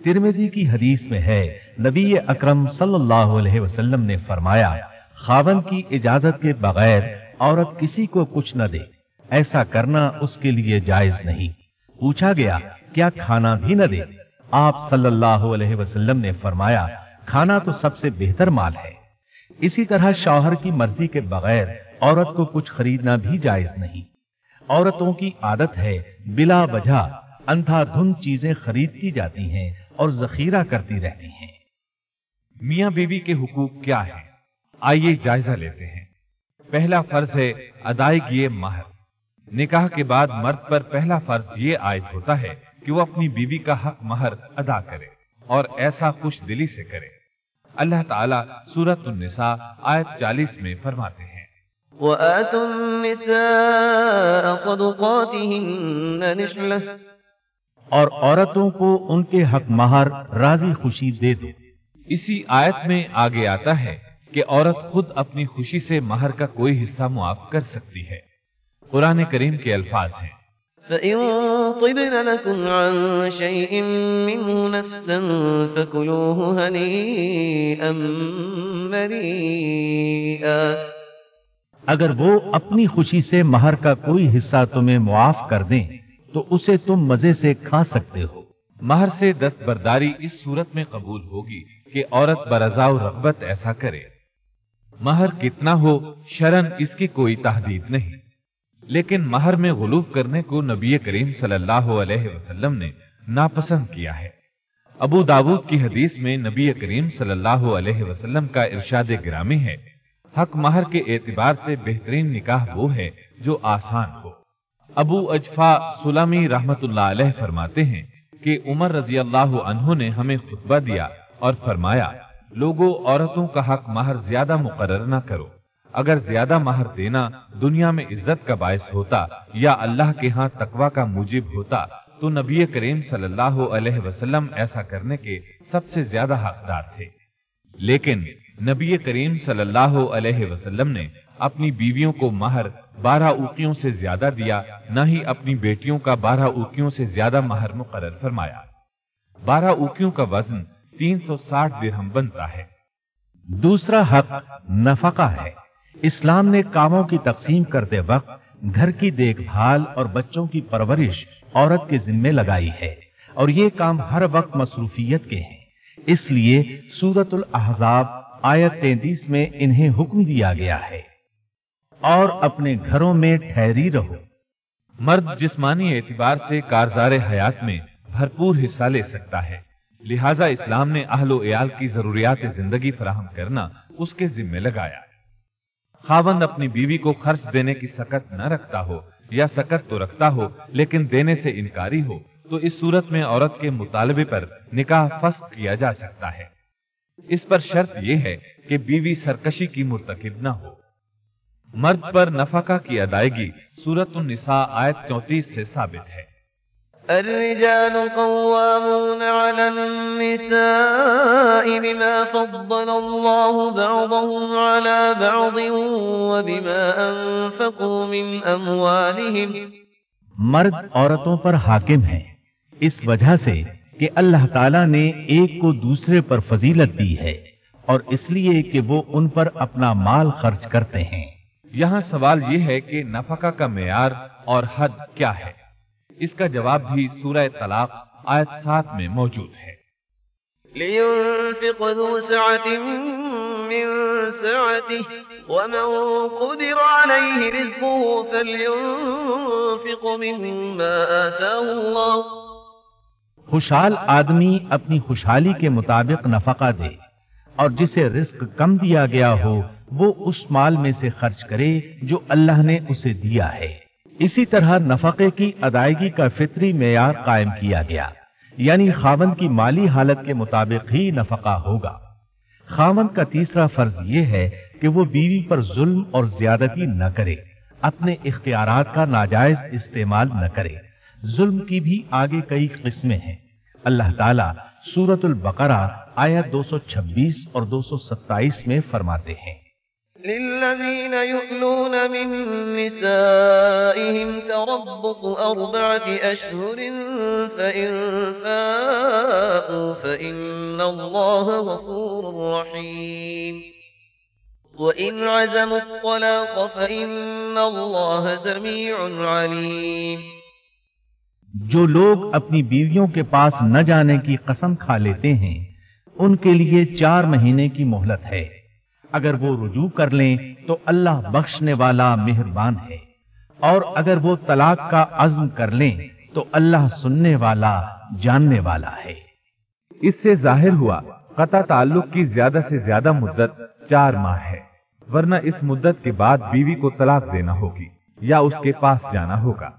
ترمیزی کی حدیث میں ہے، نبی اکرم صلی اللہ علیہ وسلم نے فرمایا خاون کی اجازت کے بغیر عورت کسی کو کچھ نہ دے، ایسا کرنا اس کے لیے جائز نہیں۔ پوچھا گیا، کیا کھانا بھی نہ دے؟ آپ صلی اللہ علیہ وسلم نے فرمایا، کھانا تو سب سے بہتر مال ہے۔ اسی طرح شوہر کی مرضی کے بغیر عورت کو کچھ خریدنا بھی جائز نہیں۔ عورتوں کی عادت ہے، بلا وجہ اندھا دھن چیزیں خریدتی جاتی ہیں اور ذخیرہ کرتی رہتی ہیں۔ میاں بیوی کے حقوق کیا ہیں؟ آئیے جائزہ لیتے ہیں۔ پہلا فرض ہے ادائیگی مہر نکاح کے بعد مرد پر پہلا فرض یہ عائد ہوتا ہے کہ وہ اپنی بیوی کا حق مہر ادا کرے اور ایسا خوش دلی سے کرے۔ اللہ تعالیٰ سورت النساء آیت چالیس میں فرماتے ہیں۔ وآتوا النساء صدقاتهن نحلة. اور عورتوں کو ان کے حق مہر راضی خوشی دے دو۔ اسی آیت میں آگے آتا ہے کہ عورت خود اپنی خوشی سے مہر کا کوئی حصہ معاف کر سکتی ہے۔ قرآن کریم کے الفاظ ہیں۔ فإن طبن لكم عن شيء منه نفسا فكلوه هنيئا مريئا۔ اگر وہ اپنی خوشی سے مہر کا کوئی حصہ تمہیں معاف کر دیں، تو اسے تم مزے سے کھا سکتے ہو۔ مہر سے دست برداری اس صورت میں قبول ہوگی کہ عورت برضا و رغبت ایسا کرے۔ مہر کتنا ہو، شرن اس کی کوئی تحدید نہیں۔ لیکن مہر میں غلوب کرنے کو نبی کریم صلی اللہ علیہ وسلم نے ناپسند کیا ہے۔ ابو داود کی حدیث میں نبی کریم صلی اللہ علیہ وسلم کا ارشاد گرامی ہے حق مہر کے اعتبار سے بہترین نکاح وہ ہے جو آسان ہو۔ ابو اجفا سلامی رحمت اللہ علیہ فرماتے ہیں کہ عمر رضی اللہ عنہ نے ہمیں خطبہ دیا اور فرمایا لوگوں عورتوں کا حق مہر زیادہ مقرر نہ کرو۔ اگر زیادہ مہر دینا دنیا میں عزت کا باعث ہوتا یا اللہ کے ہاں تقوی کا موجب ہوتا، تو نبی کریم صلی اللہ علیہ وسلم ایسا کرنے کے سب سے زیادہ حقدار تھے۔ لیکن نبی کریم صلی اللہ علیہ وسلم نے اپنی بیویوں کو مہر بارہ اوکیوں سے زیادہ دیا، نہ ہی اپنی بیٹیوں کا بارہ اوکیوں سے زیادہ مہر مقرر فرمایا۔ بارہ اوکیوں کا وزن تین سو ساٹھ درہم بنتا ہے۔ دوسرا حق نفقہ ہے۔ اسلام نے کاموں کی تقسیم کرتے وقت گھر کی دیکھ بھال اور بچوں کی پرورش عورت کے ذمے لگائی ہے، اور یہ کام ہر وقت مصروفیت کے ہیں۔ اس لیے سورت الاحزاب آیت تینتیس میں انہیں حکم دیا گیا ہے۔ اور اپنے گھروں میں ٹھہری رہو۔ مرد جسمانی اعتبار سے کارزار حیات میں بھرپور حصہ لے سکتا ہے۔ لہذا اسلام نے اہل و عیال کی ضروریات زندگی فراہم کرنا اس کے ذمے لگایا۔ خاوند اپنی بیوی کو خرچ دینے کی سکت نہ رکھتا ہو یا سکت تو رکھتا ہو، لیکن دینے سے انکاری ہو، تو اس صورت میں عورت کے مطالبے پر نکاح فسخ کیا جا سکتا ہے۔ اس پر شرط یہ ہے کہ بیوی سرکشی کی مرتکب نہ ہو۔ مرد پر نفقہ کی ادائیگی سورت النساء آیت چونتیس سے ثابت ہے۔ الرجال قوامون على النساء بما فضل الله بعضهم على بعض وبما أنفقوا من أموالهم مرد عورتوں پر حاکم ہیں۔ اس وجہ سے کہ اللہ تعالیٰ نے ایک کو دوسرے پر فضیلت دی ہے اور اس لیے کہ وہ ان پر اپنا مال خرچ کرتے ہیں۔ یہاں سوال یہ ہے کہ نفقہ کا معیار اور حد کیا ہے؟ اس کا جواب بھی سورہ طلاق آیت سات میں موجود ہے۔ لينفق ذو سعة من سعته ومن قدر عليه رزقه فلينفق مما آتاه الله خوشحال آدمی اپنی خوشحالی کے مطابق نفقہ دے اور جسے رزق کم دیا گیا ہو، وہ اس مال میں سے خرچ کرے جو اللہ نے اسے دیا ہے۔ اسی طرح نفقے کی ادائیگی کا فطری معیار قائم کیا گیا یعنی خاون کی مالی حالت کے مطابق ہی نفقہ ہوگا۔ خاون کا تیسرا فرض یہ ہے کہ وہ بیوی پر ظلم اور زیادتی نہ کرے، اپنے اختیارات کا ناجائز استعمال نہ کرے۔ ظلم کی بھی آگے کئی قسمیں ہیں۔ اللہ تعالیٰ سورت البقرہ آیت 226 اور 227 میں فرماتے ہیں۔ للذين يؤلون من نسائهم تربص أربعة أشهر فإن فاءوا فإن الله غفور رحيم وإن عزموا الطلاق فإن الله سميع عليم۔ جو لوگ اپنی بیویوں کے پاس نہ جانے کی قسم کھا لیتے ہیں، ان کے لیے چار مہینے کی مہلت ہے۔ اگر وہ رجوع کر لیں، تو اللہ بخشنے والا مہربان ہے۔ اور اگر وہ طلاق کا عزم کر لیں، تو اللہ سننے والا، جاننے والا ہے۔ اس سے ظاہر ہوا، قطع تعلق کی زیادہ سے زیادہ مدت چار ماہ ہے۔ ورنہ اس مدت کے بعد بیوی کو طلاق دینا ہوگی یا اس کے پاس جانا ہوگا۔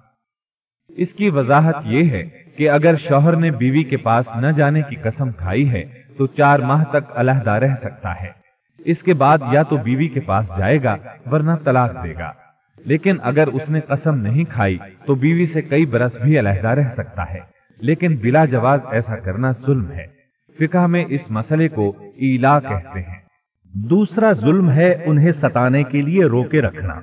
اس کی وضاحت یہ ہے کہ اگر شوہر نے بیوی کے پاس نہ جانے کی قسم کھائی ہے، تو چار ماہ تک علیحدہ رہ سکتا ہے۔ اس کے بعد یا تو بیوی کے پاس جائے گا، ورنہ طلاق دے گا۔ لیکن اگر اس نے قسم نہیں کھائی، تو بیوی سے کئی برس بھی علیحدہ رہ سکتا ہے۔ لیکن بلا جواز ایسا کرنا ظلم ہے۔ فقہ میں اس مسئلے کو ایلا کہتے ہیں۔ دوسرا ظلم ہے انہیں ستانے کے لیے روکے رکھنا۔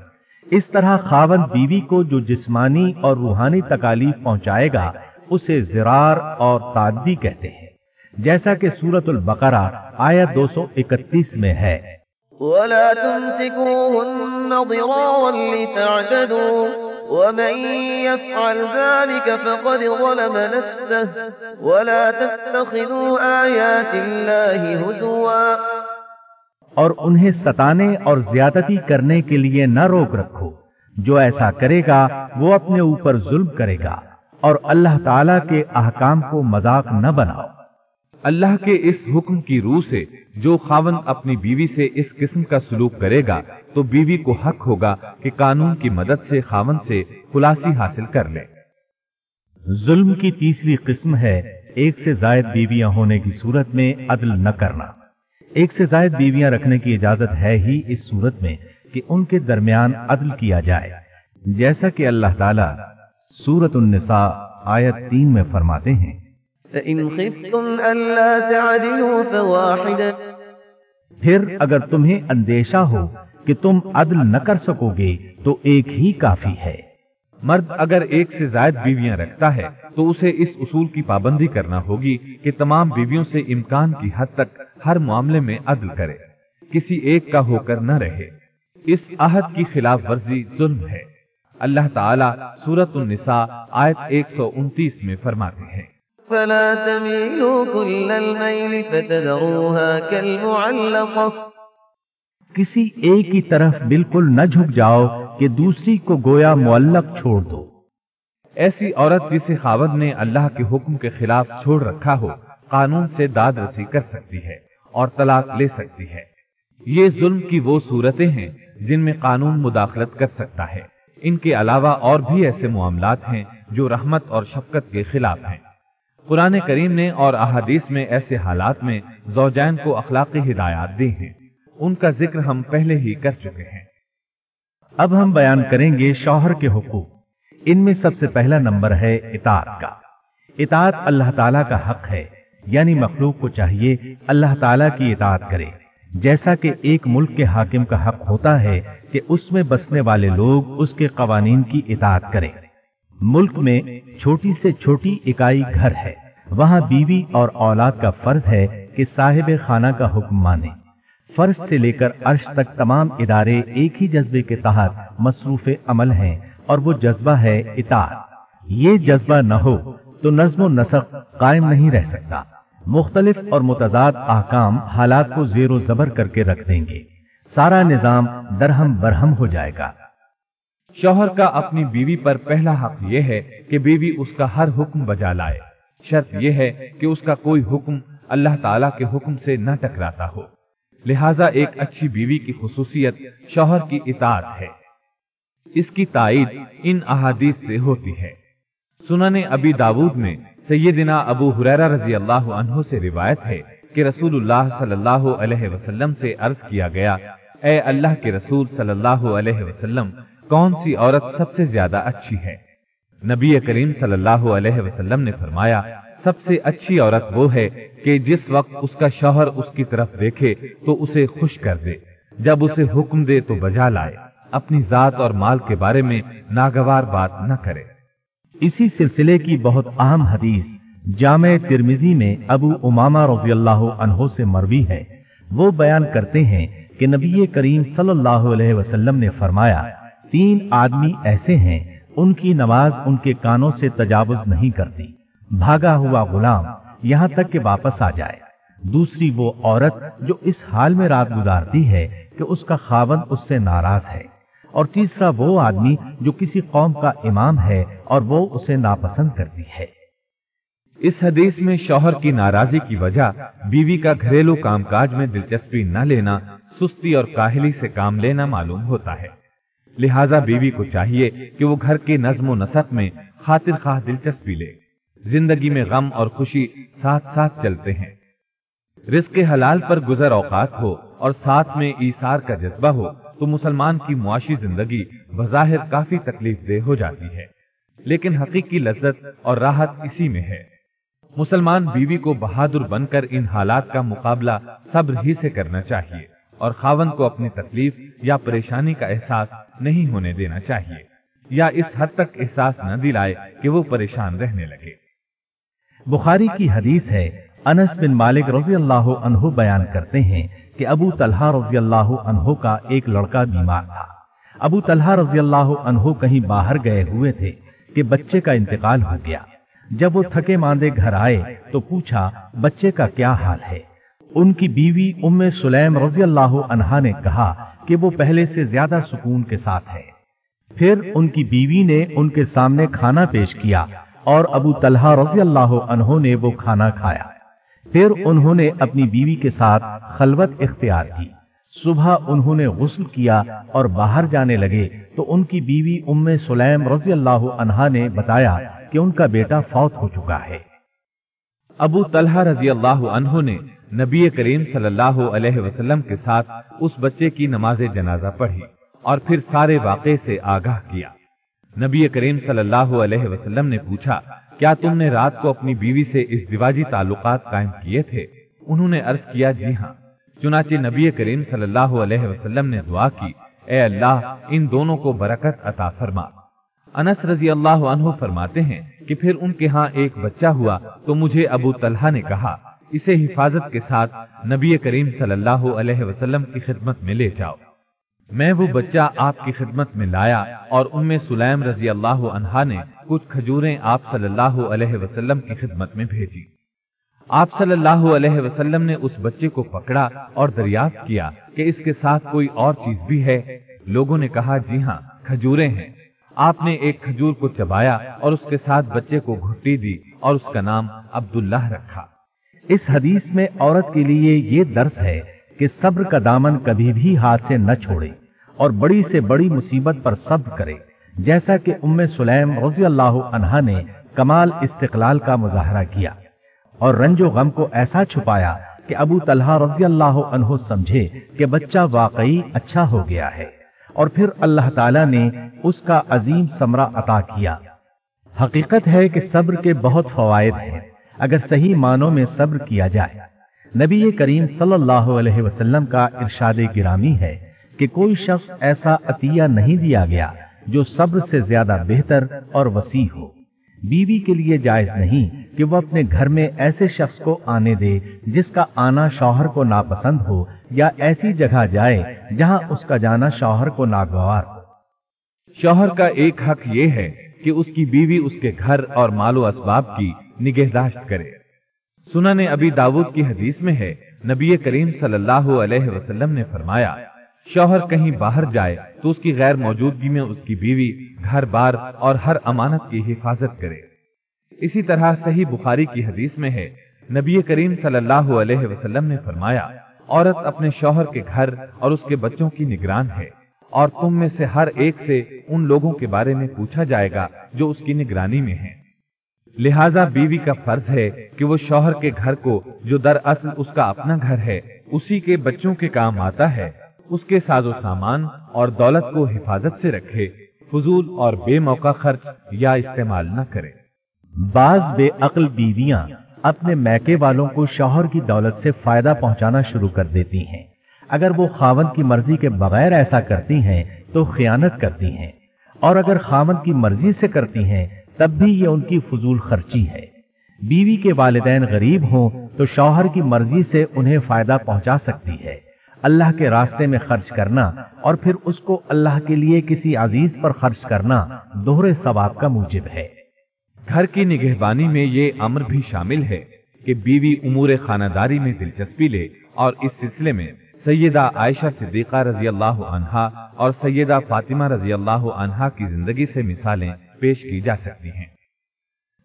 اس طرح خاون بیوی کو جو جسمانی اور روحانی تکالیف پہنچائے گا، اسے زرار اور تعدی کہتے ہیں۔ جیسا کہ سورت البقرہ آیت دو سو اکتیس میں ہے۔ ولا تمسكوهن ضرارا لتعتدوا، ومن يفعل ذلك فقد ظلم نفسه۔ ولا تتخذوا آيات الله هزوا۔ اور انہیں ستانے اور زیادتی کرنے کے لیے نہ روک رکھو۔ جو ایسا کرے گا، وہ اپنے اوپر ظلم کرے گا۔ اور اللہ تعالی کے احکام کو مذاق نہ بناؤ۔ اللہ کے اس حکم کی روح سے جو خاون اپنی بیوی سے اس قسم کا سلوک کرے گا، تو بیوی کو حق ہوگا کہ قانون کی مدد سے خاون سے خلاصی حاصل کر لے۔ ظلم کی تیسری قسم ہے، ایک سے زائد بیویاں ہونے کی صورت میں عدل نہ کرنا۔ ایک سے زائد بیویاں رکھنے کی اجازت ہے ہی اس صورت میں کہ ان کے درمیان عدل کیا جائے۔ جیسا کہ اللہ تعالی سورت النساء آیت تین میں فرماتے ہیں۔ فإن خفتم ألا تعدلوا فواحدة۔ پھر اگر تمہیں اندیشہ ہو کہ تم عدل نہ کر سکو گے تو ایک ہی کافی ہے۔ مرد اگر ایک سے زائد بیویاں رکھتا ہے تو اسے اس اصول کی پابندی کرنا ہوگی کہ تمام بیویوں سے امکان کی حد تک ہر معاملے میں عدل کرے۔ کسی ایک کا ہو کر نہ رہے۔ اس عہد کی خلاف ورزی ظلم ہے۔ اللہ تعالیٰ سورت النساء آیت ایک سو انتیس میں فرماتے ہیں۔ فلا تميلوا كل الميل فتذروها كالمعلقة۔ کسی ایک کی طرف بالکل نہ جھک جاؤ کہ دوسری کو گویا معلق چھوڑ دو۔ ایسی عورت جسے خاوند نے اللہ کے حکم کے خلاف چھوڑ رکھا ہو، قانون سے داد رسی کر سکتی ہے اور طلاق لے سکتی ہے۔ یہ ظلم کی وہ صورتیں ہیں جن میں قانون مداخلت کر سکتا ہے۔ ان کے علاوہ اور بھی ایسے معاملات ہیں جو رحمت اور شفقت کے خلاف ہیں۔ قرآن کریم نے اور احادیث میں ایسے حالات میں زوجین کو اخلاقی ہدایات دی ہیں۔ ان کا ذکر ہم پہلے ہی کر چکے ہیں۔ اب ہم بیان کریں گے شوہر کے حقوق۔ ان میں سب سے پہلا نمبر ہے اطاعت کا۔ اطاعت اللہ تعالیٰ کا حق ہے یعنی مخلوق کو چاہیے اللہ تعالیٰ کی اطاعت کرے۔ جیسا کہ ایک ملک کے حاکم کا حق ہوتا ہے کہ اس میں بسنے والے لوگ اس کے قوانین کی اطاعت کریں۔ ملک میں چھوٹی سے چھوٹی اکائی گھر ہے۔ وہاں بیوی اور اولاد کا فرض ہے کہ صاحب خانہ کا حکم مانے فرض سے لے کر عرش تک تمام ادارے ایک ہی جذبے کے تحت مصروف عمل ہیں اور وہ جذبہ ہے اطاعت۔ یہ جذبہ نہ ہو تو نظم و نسق قائم نہیں رہ سکتا۔ مختلف اور متضاد احکام حالات کو زیر و زبر کر کے رکھ دیں گے۔ سارا نظام درہم برہم ہو جائے گا۔ شوہر کا اپنی بیوی پر پہلا حق یہ ہے کہ بیوی اس کا ہر حکم بجا لائے۔ شرط یہ ہے کہ اس کا کوئی حکم اللہ تعالیٰ کے حکم سے نہ ٹکراتا ہو۔ لہذا ایک اچھی بیوی کی خصوصیت شوہر کی اطاعت ہے۔ اس کی تائید ان احادیث سے ہوتی ہے۔ سنن ابی داود میں سیدنا ابو حریرہ رضی اللہ عنہ سے روایت ہے کہ رسول اللہ صلی اللہ علیہ وسلم سے عرض کیا گیا، اے اللہ کے رسول صلی اللہ علیہ وسلم، کون سی عورت سب سے زیادہ اچھی ہے؟ نبی کریم صلی اللہ علیہ وسلم نے فرمایا سب سے اچھی عورت وہ ہے کہ جس وقت اس کا شوہر اس کی طرف دیکھے تو اسے خوش کر دے۔ جب اسے حکم دے تو بجا لائے۔ اپنی ذات اور مال کے بارے میں ناگوار بات نہ کرے۔ اسی سلسلے کی بہت اہم حدیث جامع ترمیزی میں ابو اماما رضی اللہ عنہ سے مروی ہے۔ وہ بیان کرتے ہیں کہ نبی کریم صلی اللہ علیہ وسلم نے فرمایا، تین آدمی ایسے ہیں، ان کی نماز ان کے کانوں سے تجاوز نہیں کرتی۔ بھاگا ہوا غلام یہاں تک کہ واپس آ جائے۔ دوسری وہ عورت جو اس حال میں رات گزارتی ہے کہ اس کا خاون اس سے ناراض ہے۔ اور تیسرا وہ آدمی جو کسی قوم کا امام ہے اور وہ اسے ناپسند کرتی ہے۔ اس حدیث میں شوہر کی ناراضی کی وجہ بیوی کا گھریلو کام کاج میں دلچسپی نہ لینا، سستی اور کاہلی سے کام لینا معلوم ہوتا ہے۔ لہذا بیوی کو چاہیے کہ وہ گھر کے نظم و نسق میں خاطر خواہ دلچسپی لے۔ زندگی میں غم اور خوشی ساتھ ساتھ چلتے ہیں۔ رزق حلال پر گزر اوقات ہو اور ساتھ میں ایسار کا جذبہ ہو، تو مسلمان کی معاشی زندگی بظاہر کافی تکلیف دہ ہو جاتی ہے۔ لیکن حقیقی لذت اور راحت اسی میں ہے۔ مسلمان بیوی کو بہادر بن کر ان حالات کا مقابلہ صبر ہی سے کرنا چاہیے اور خاون کو اپنی تکلیف یا پریشانی کا احساس نہیں ہونے دینا چاہیے، یا اس حد تک احساس نہ دلائے کہ وہ پریشان رہنے لگے۔ بخاری کی حدیث ہے، انس بن مالک رضی اللہ عنہ بیان کرتے ہیں کہ ابو طلحہ رضی اللہ عنہ کا ایک لڑکا بیمار تھا۔ ابو طلحہ رضی اللہ عنہ کہیں باہر گئے ہوئے تھے کہ بچے کا انتقال ہو گیا۔ جب وہ تھکے ماندے گھر آئے تو پوچھا، بچے کا کیا حال ہے؟ ان کی بیوی ام سلیم رضی اللہ عنہا نے کہا کہ وہ پہلے سے زیادہ سکون کے ساتھ ہے۔ پھر ان کی بیوی نے ان کے سامنے کھانا پیش کیا اور ابو طلحہ رضی اللہ عنہ نے وہ کھانا کھایا۔ پھر انہوں نے اپنی بیوی کے ساتھ خلوت اختیار کی۔ صبح انہوں نے غسل کیا اور باہر جانے لگے تو ان کی بیوی ام سلیم رضی اللہ عنہا نے بتایا کہ ان کا بیٹا فوت ہو چکا ہے۔ ابو طلحہ رضی اللہ عنہ نے نبی کریم صلی اللہ علیہ وسلم کے ساتھ اس بچے کی نماز جنازہ پڑھی اور پھر سارے واقعے سے آگاہ کیا۔ نبی کریم صلی اللہ علیہ وسلم نے پوچھا، کیا تم نے رات کو اپنی بیوی سے اس تعلقات قائم کیے تھے؟ انہوں نے عرض کیا جی ہاں۔ چنانچہ نبی کریم صلی اللہ علیہ وسلم نے دعا کی، اے اللہ، ان دونوں کو برکت عطا فرما۔ انس رضی اللہ عنہ فرماتے ہیں کہ پھر ان کے ہاں ایک بچہ ہوا تو مجھے ابو طلحہ نے کہا، اسے حفاظت کے ساتھ نبی کریم صلی اللہ علیہ وسلم کی خدمت میں لے جاؤ۔ میں وہ بچہ آپ کی خدمت میں لایا اور ان میں سلیم رضی اللہ عنہا نے کچھ کھجوریں آپ صلی اللہ علیہ وسلم کی خدمت میں بھیجی۔ آپ صلی اللہ علیہ وسلم نے اس بچے کو پکڑا اور دریافت کیا کہ اس کے ساتھ کوئی اور چیز بھی ہے۔ لوگوں نے کہا جی ہاں کھجوریں ہیں۔ آپ نے ایک کھجور کو چبایا اور اس کے ساتھ بچے کو گھٹی دی اور اس کا نام عبداللہ رکھا۔ اس حدیث میں عورت کے لیے یہ درس ہے کہ صبر کا دامن کبھی بھی ہاتھ سے نہ چھوڑے اور بڑی سے بڑی مصیبت پر صبر کرے، جیسا کہ ام سلیم رضی اللہ عنہا نے کمال استقلال کا مظاہرہ کیا اور رنج و غم کو ایسا چھپایا کہ ابو طلحہ رضی اللہ عنہ سمجھے کہ بچہ واقعی اچھا ہو گیا ہے اور پھر اللہ تعالیٰ نے اس کا عظیم سمرہ عطا کیا۔ حقیقت ہے کہ صبر کے بہت فوائد ہیں، اگر صحیح معنوں میں صبر کیا جائے۔ نبی کریم صلی اللہ علیہ وسلم کا ارشاد گرامی ہے کہ کوئی شخص ایسا عطیہ نہیں دیا گیا جو صبر سے زیادہ بہتر اور وسیع ہو۔ بیوی کے لیے جائز نہیں کہ وہ اپنے گھر میں ایسے شخص کو آنے دے جس کا آنا شوہر کو ناپسند ہو یا ایسی جگہ جائے جہاں اس کا جانا شوہر کو ناگوار ہو۔ شوہر کا ایک حق یہ ہے کہ اس کی بیوی اس کے گھر اور مال و اسباب کی نگہداشت کرے۔ سنن ابی داود کی حدیث میں ہے، نبی کریم صلی اللہ علیہ وسلم نے فرمایا، شوہر کہیں باہر جائے تو اس کی غیر موجودگی میں اس کی بیوی گھر بار اور ہر امانت کی حفاظت کرے۔ اسی طرح صحیح بخاری کی حدیث میں ہے، نبی کریم صلی اللہ علیہ وسلم نے فرمایا، عورت اپنے شوہر کے گھر اور اس کے بچوں کی نگران ہے اور تم میں سے ہر ایک سے ان لوگوں کے بارے میں پوچھا جائے گا جو اس کی نگرانی میں ہیں۔ لہذا بیوی کا فرض ہے کہ وہ شوہر کے گھر کو جو دراصل اس کا اپنا گھر ہے، اسی کے بچوں کے کام آتا ہے۔ اس کے ساز و سامان اور دولت کو حفاظت سے رکھے۔ فضول اور بے موقع خرچ یا استعمال نہ کرے۔ بعض بے عقل بیویاں اپنے میکے والوں کو شوہر کی دولت سے فائدہ پہنچانا شروع کر دیتی ہیں۔ اگر وہ خاون کی مرضی کے بغیر ایسا کرتی ہیں، تو خیانت کرتی ہیں۔ اور اگر خاون کی مرضی سے کرتی ہیں تب بھی یہ ان کی فضول خرچی ہے۔ بیوی کے والدین غریب ہوں تو شوہر کی مرضی سے انہیں فائدہ پہنچا سکتی ہے۔ اللہ کے راستے میں خرچ کرنا اور پھر اس کو اللہ کے لیے کسی عزیز پر خرچ کرنا دوہرے ثواب کا موجب ہے۔ گھر کی نگہبانی میں یہ امر بھی شامل ہے کہ بیوی امور خانہ داری میں دلچسپی لے اور اس سلسلے میں سیدہ عائشہ صدیقہ رضی اللہ عنہا اور سیدہ فاطمہ رضی اللہ عنہا کی زندگی سے مثالیں پیش کی جا سکتی ہیں۔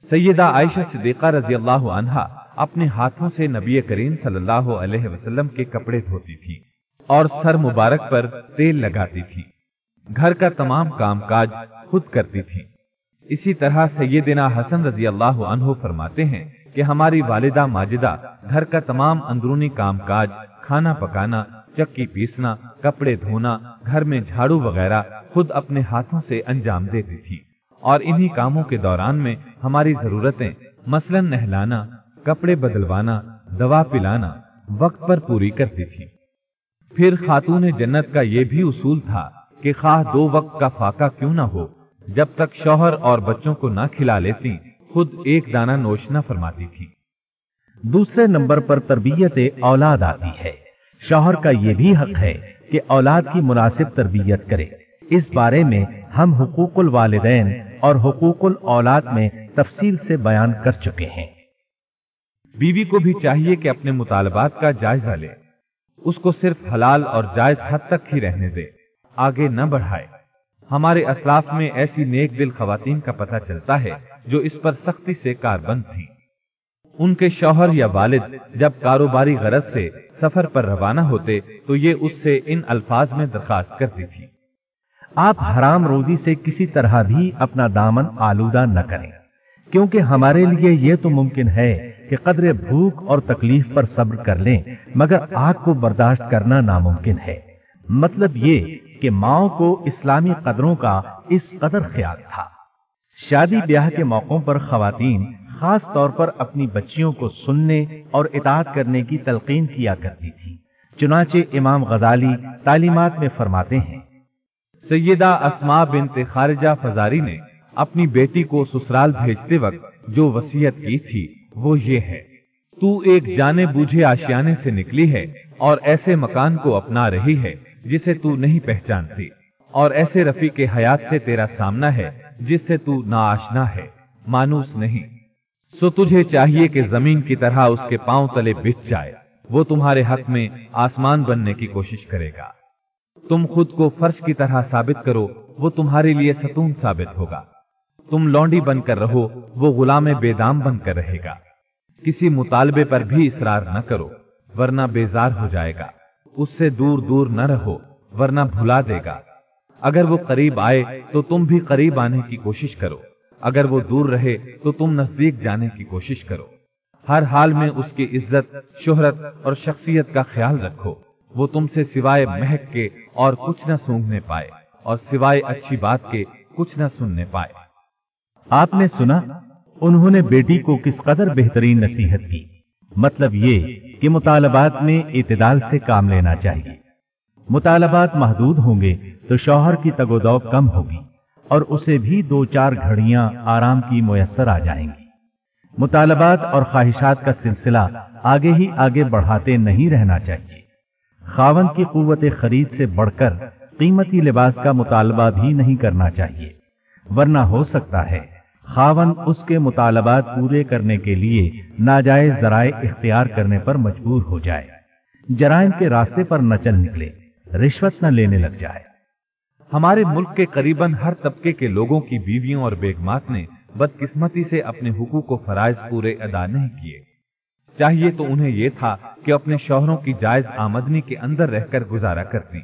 سیدہ عائشہ صدیقہ رضی اللہ عنہا اپنے ہاتھوں سے نبی کریم صلی اللہ علیہ وسلم کے کپڑے دھوتی تھی اور سر مبارک پر تیل لگاتی تھی۔ گھر کا تمام کام کاج خود کرتی تھی۔ اسی طرح سیدنا حسن رضی اللہ عنہ فرماتے ہیں کہ ہماری والدہ ماجدہ گھر کا تمام اندرونی کام کاج کھانا پکانا، چکی پیسنا، کپڑے دھونا، گھر میں جھاڑو وغیرہ خود اپنے ہاتھوں سے انجام دیتی تھی۔ اور انہی کاموں کے دوران میں ہماری ضرورتیں، مثلا نہلانا، کپڑے بدلوانا، دوا پلانا، وقت پر پوری کرتی تھی پھر خاتون جنت کا یہ بھی اصول تھا کہ خواہ دو وقت کا فاقہ کیوں نہ ہو، جب تک شوہر اور بچوں کو نہ کھلا لیتی خود ایک دانہ نوش نہ فرماتی تھی دوسرے نمبر پر تربیت اولاد آتی ہے۔ شوہر کا یہ بھی حق ہے کہ اولاد کی مناسب تربیت کرے۔ اس بارے میں ہم حقوق الوالدین اور حقوق الاولاد میں تفصیل سے بیان کر چکے ہیں۔ بیوی کو بھی چاہیے کہ اپنے مطالبات کا جائزہ لے۔ اس کو صرف حلال اور جائز حد تک ہی رہنے دے۔ آگے نہ بڑھائے۔ ہمارے اسلاف میں ایسی نیک دل خواتین کا پتہ چلتا ہے جو اس پر سختی سے کاربند تھیں۔ ان کے شوہر یا والد جب کاروباری غرض سے سفر پر روانہ ہوتے تو یہ اس سے ان الفاظ میں درخواست کرتی تھی آپ حرام روزی سے کسی طرح بھی اپنا دامن آلودہ نہ کریں۔ کیونکہ ہمارے لیے یہ تو ممکن ہے کہ قدر بھوک اور تکلیف پر صبر کر لیں، مگر آگ کو برداشت کرنا ناممکن ہے۔ مطلب یہ کہ ماؤں کو اسلامی قدروں کا اس قدر خیال تھا۔ شادی بیاہ کے موقعوں پر خواتین خاص طور پر اپنی بچیوں کو سننے اور اطاعت کرنے کی تلقین کیا کرتی تھی چنانچہ امام غزالی تعلیمات میں فرماتے ہیں۔ سیدہ اسما بنت خارجہ فزاری نے اپنی بیٹی کو سسرال بھیجتے وقت جو وسیعت کی تھی، وہ یہ ہے، تو ایک جانے بوجھے آشیانے سے نکلی ہے اور ایسے مکان کو اپنا رہی ہے جسے تو نہیں پہچانتی، اور ایسے رفیق حیات سے تیرا سامنا ہے جس سے تو ناشنا ہے، مانوس نہیں۔ سو تجھے چاہیے کہ زمین کی طرح اس کے پاؤں تلے بچ جائے، وہ تمہارے حق میں آسمان بننے کی کوشش کرے گا۔ تم خود کو فرش کی طرح ثابت کرو، وہ تمہارے لیے ستون ثابت ہوگا۔ تم لونڈی بن کر رہو، وہ غلام بے دام بن کر رہے گا۔ کسی مطالبے پر بھی اصرار نہ کرو، ورنہ بیزار ہو جائے گا۔ اس سے دور دور نہ رہو، ورنہ بھلا دے گا۔ اگر وہ قریب آئے، تو تم بھی قریب آنے کی کوشش کرو۔ اگر وہ دور رہے، تو تم نزدیک جانے کی کوشش کرو۔ ہر حال میں اس کی عزت، شہرت اور شخصیت کا خیال رکھو۔ وہ تم سے سوائے مہک کے اور کچھ نہ سونگنے پائے، اور سوائے اچھی بات کے کچھ نہ سننے پائے۔ آپ نے سنا، انہوں نے بیٹی کو کس قدر بہترین نصیحت کی۔ مطلب یہ کہ مطالبات میں اعتدال سے کام لینا چاہیے۔ مطالبات محدود ہوں گے تو شوہر کی تگ و دو کم ہوگی، اور اسے بھی دو چار گھڑیاں آرام کی میسر آ جائیں گی۔ مطالبات اور خواہشات کا سلسلہ آگے ہی آگے بڑھاتے نہیں رہنا چاہیے۔ خاون کی قوت خرید سے بڑھ کر قیمتی لباس کا مطالبہ بھی نہیں کرنا چاہیے۔ ورنہ ہو سکتا ہے، خاون اس کے مطالبات پورے کرنے کے لیے ناجائز ذرائع اختیار کرنے پر مجبور ہو جائے۔ جرائم کے راستے پر نہ چل نکلے، رشوت نہ لینے لگ جائے۔ ہمارے ملک کے قریب ہر طبقے کے لوگوں کی بیویوں اور بیگمات نے بدقسمتی سے اپنے حقوق و فرائض پورے ادا نہیں کیے۔ چاہیے تو انہیں یہ تھا کہ اپنے شوہروں کی جائز آمدنی کے اندر رہ کر گزارا کرتی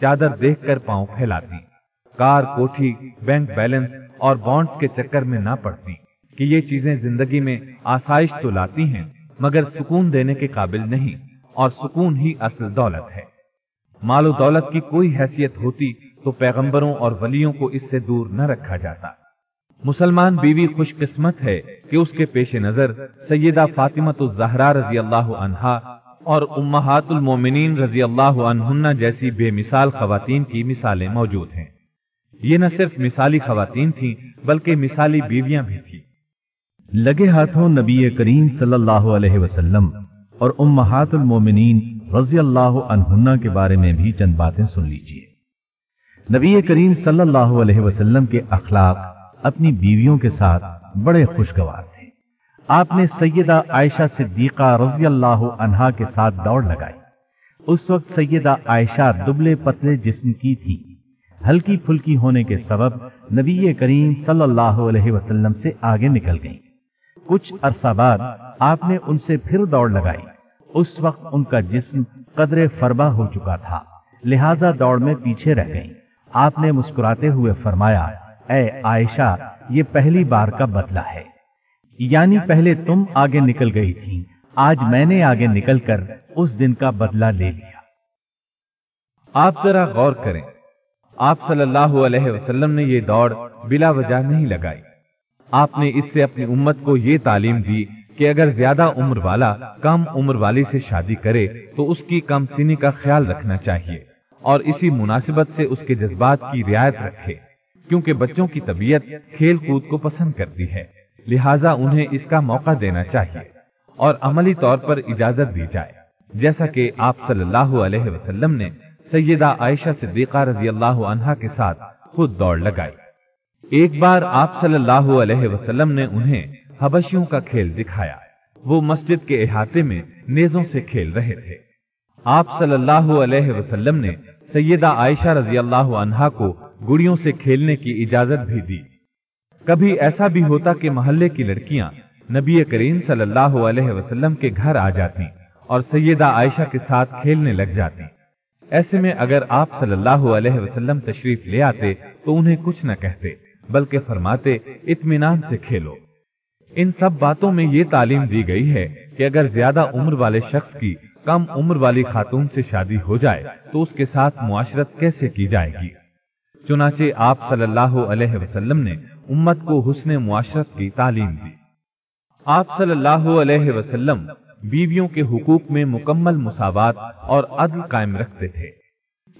چادر دیکھ کر پاؤں پھیلاتی کار، کوٹھی، بینک بیلنس اور بانڈ کے چکر میں نہ پڑتی کہ یہ چیزیں زندگی میں آسائش تو لاتی ہیں، مگر سکون دینے کے قابل نہیں اور سکون ہی اصل دولت ہے۔ مال و دولت کی کوئی حیثیت ہوتی تو پیغمبروں اور ولیوں کو اس سے دور نہ رکھا جاتا۔ مسلمان بیوی خوش قسمت ہے کہ اس کے پیش نظر سیدہ فاطمت الزہرا رضی اللہ عنہا اور امہات المومنین رضی اللہ عنہ جیسی بے مثال خواتین کی مثالیں موجود ہیں۔ یہ نہ صرف مثالی خواتین تھیں بلکہ مثالی بیویاں بھی تھیں۔ لگے ہاتھوں نبی کریم صلی اللہ علیہ وسلم اور امہات المومنین رضی اللہ عنہ کے بارے میں بھی چند باتیں سن لیجیے نبی کریم صلی اللہ علیہ وسلم کے اخلاق اپنی بیویوں کے ساتھ بڑے خوشگوار تھے۔ آپ نے سیدہ عائشہ صدیقہ رضی اللہ عنہا کے ساتھ دوڑ لگائی۔ اس وقت سیدہ عائشہ دبلے پتلے جسم کی تھی۔ ہلکی پھلکی ہونے کے سبب نبی کریم صلی اللہ علیہ وسلم سے آگے نکل گئیں۔ کچھ عرصہ بعد آپ نے ان سے پھر دوڑ لگائی۔ اس وقت ان کا جسم قدر فربا ہو چکا تھا۔ لہذا دوڑ میں پیچھے رہ گئیں۔ آپ نے مسکراتے ہوئے فرمایا اے عائشہ، یہ پہلی بار کا بدلہ ہے۔ یعنی پہلے تم آگے نکل گئی تھی آج میں نے آگے نکل کر اس دن کا بدلہ لے لیا۔ آپ ذرا غور کریں، آپ صلی اللہ علیہ وسلم نے یہ دوڑ بلا وجہ نہیں لگائی۔ آپ نے اس سے اپنی امت کو یہ تعلیم دی کہ اگر زیادہ عمر والا کم عمر والی سے شادی کرے تو اس کی کم سینی کا خیال رکھنا چاہیے اور اسی مناسبت سے اس کے جذبات کی رعایت رکھے۔ کیونکہ بچوں کی طبیعت کھیل کود کو پسند کرتی ہے۔ لہٰذا انہیں اس کا موقع دینا چاہیے اور عملی طور پر اجازت دی جائے۔ جیسا کہ آپ صلی اللہ علیہ وسلم نے سیدہ عائشہ صدیقہ رضی اللہ عنہا کے ساتھ خود دوڑ لگائی۔ ایک بار آپ صلی اللہ علیہ وسلم نے انہیں حبشیوں کا کھیل دکھایا۔ وہ مسجد کے احاطے میں نیزوں سے کھیل رہے تھے۔ آپ صلی اللہ علیہ وسلم نے سیدہ عائشہ رضی اللہ عنہا کو گڑیوں سے کھیلنے کی اجازت بھی دی۔ کبھی ایسا بھی ہوتا کہ محلے کی لڑکیاں نبی کریم صلی اللہ علیہ وسلم کے گھر آ جاتی اور سیدہ عائشہ کے ساتھ کھیلنے لگ جاتی۔ ایسے میں اگر آپ صلی اللہ علیہ وسلم تشریف لے آتے تو انہیں کچھ نہ کہتے، بلکہ فرماتے، اطمینان سے کھیلو۔ ان سب باتوں میں یہ تعلیم دی گئی ہے کہ اگر زیادہ عمر والے شخص کی کم عمر والی خاتون سے شادی ہو جائے تو اس کے ساتھ معاشرت کیسے کی جائے گی؟ چنانچہ آپ صلی اللہ علیہ وسلم نے امت کو حسن معاشرت کی تعلیم دی۔ آپ صلی اللہ علیہ وسلم بیویوں کے حقوق میں مکمل مساوات اور عدل قائم رکھتے تھے۔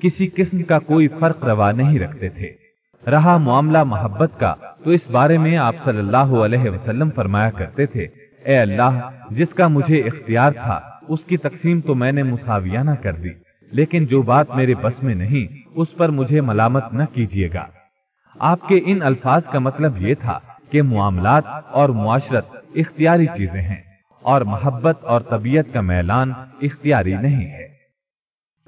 کسی قسم کا کوئی فرق روا نہیں رکھتے تھے۔ رہا معاملہ محبت کا تو اس بارے میں آپ صلی اللہ علیہ وسلم فرمایا کرتے تھے، اے اللہ، جس کا مجھے اختیار تھا، اس کی تقسیم تو میں نے مساویانہ کر دی، لیکن جو بات میرے بس میں نہیں اس پر مجھے ملامت نہ کیجیے گا۔ آپ کے ان الفاظ کا مطلب یہ تھا کہ معاملات اور معاشرت اختیاری چیزیں ہیں اور محبت اور طبیعت کا میلان اختیاری نہیں ہے۔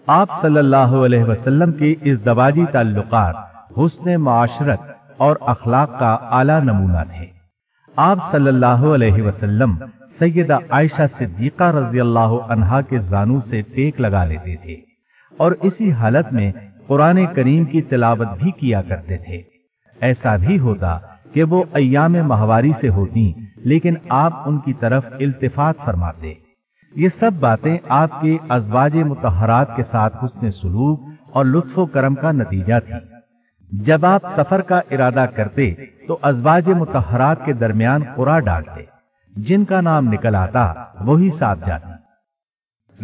آپ صلی اللہ علیہ وسلم کی اس دواجی تعلقات حسن معاشرت اور اخلاق کا اعلیٰ نمونہ تھے آپ صلی اللہ علیہ وسلم سیدہ عائشہ صدیقہ رضی اللہ عنہا کے زانو سے ٹیک لگا لیتے تھے اور اسی حالت میں قرآن کریم کی تلاوت بھی کیا کرتے تھے۔ ایسا بھی ہوتا کہ وہ ایام ماہواری سے ہوتی، لیکن آپ ان کی طرف التفات فرماتے۔ یہ سب باتیں آپ کے ازواج متحرات کے ساتھ حسن سلوک اور لطف و کرم کا نتیجہ تھی جب آپ سفر کا ارادہ کرتے، تو ازواج متحرات کے درمیان قرا ڈالتے۔ جن کا نام نکل آتا، وہی ساتھ جاتی۔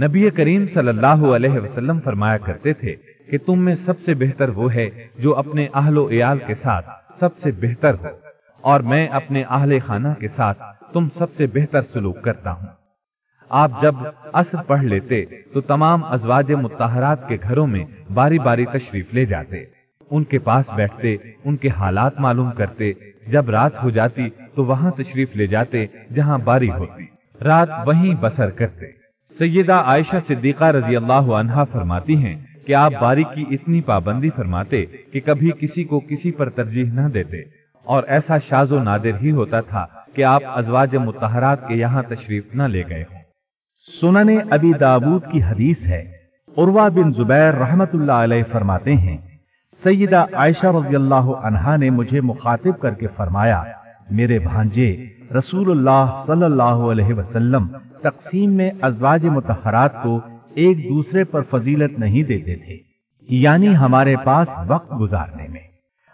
نبی کریم صلی اللہ علیہ وسلم فرمایا کرتے تھے کہ تم میں سب سے بہتر وہ ہے جو اپنے اہل و عیال کے ساتھ سب سے بہتر ہو۔ اور میں اپنے اہل خانہ کے ساتھ تم سب سے بہتر سلوک کرتا ہوں۔ آپ جب اثر پڑھ لیتے تو تمام ازواج متحرات کے گھروں میں باری باری تشریف لے جاتے۔ ان کے پاس بیٹھتے، ان کے حالات معلوم کرتے۔ جب رات ہو جاتی تو وہاں تشریف لے جاتے جہاں باری ہوتی۔ رات وہیں بسر کرتے۔ سیدہ عائشہ صدیقہ رضی اللہ عنہا فرماتی ہیں کہ آپ باری کی اتنی پابندی فرماتے کہ کبھی کسی کو کسی پر ترجیح نہ دیتے؟ اور ایسا شاز و نادر ہی ہوتا تھا کہ آپ ازواج متحرات کے یہاں تشریف نہ لے گئے ہوں۔ سنن ابی دابود کی حدیث ہے۔ عروہ بن زبیر رحمت اللہ علیہ فرماتے ہیں، سیدہ عائشہ رضی اللہ عنہا نے مجھے مخاطب کر کے فرمایا، میرے بھانجے، رسول اللہ صلی اللہ علیہ وسلم تقسیم میں ازواج متحرات کو ایک دوسرے پر فضیلت نہیں دیتے تھے یعنی ہمارے پاس وقت گزارنے میں۔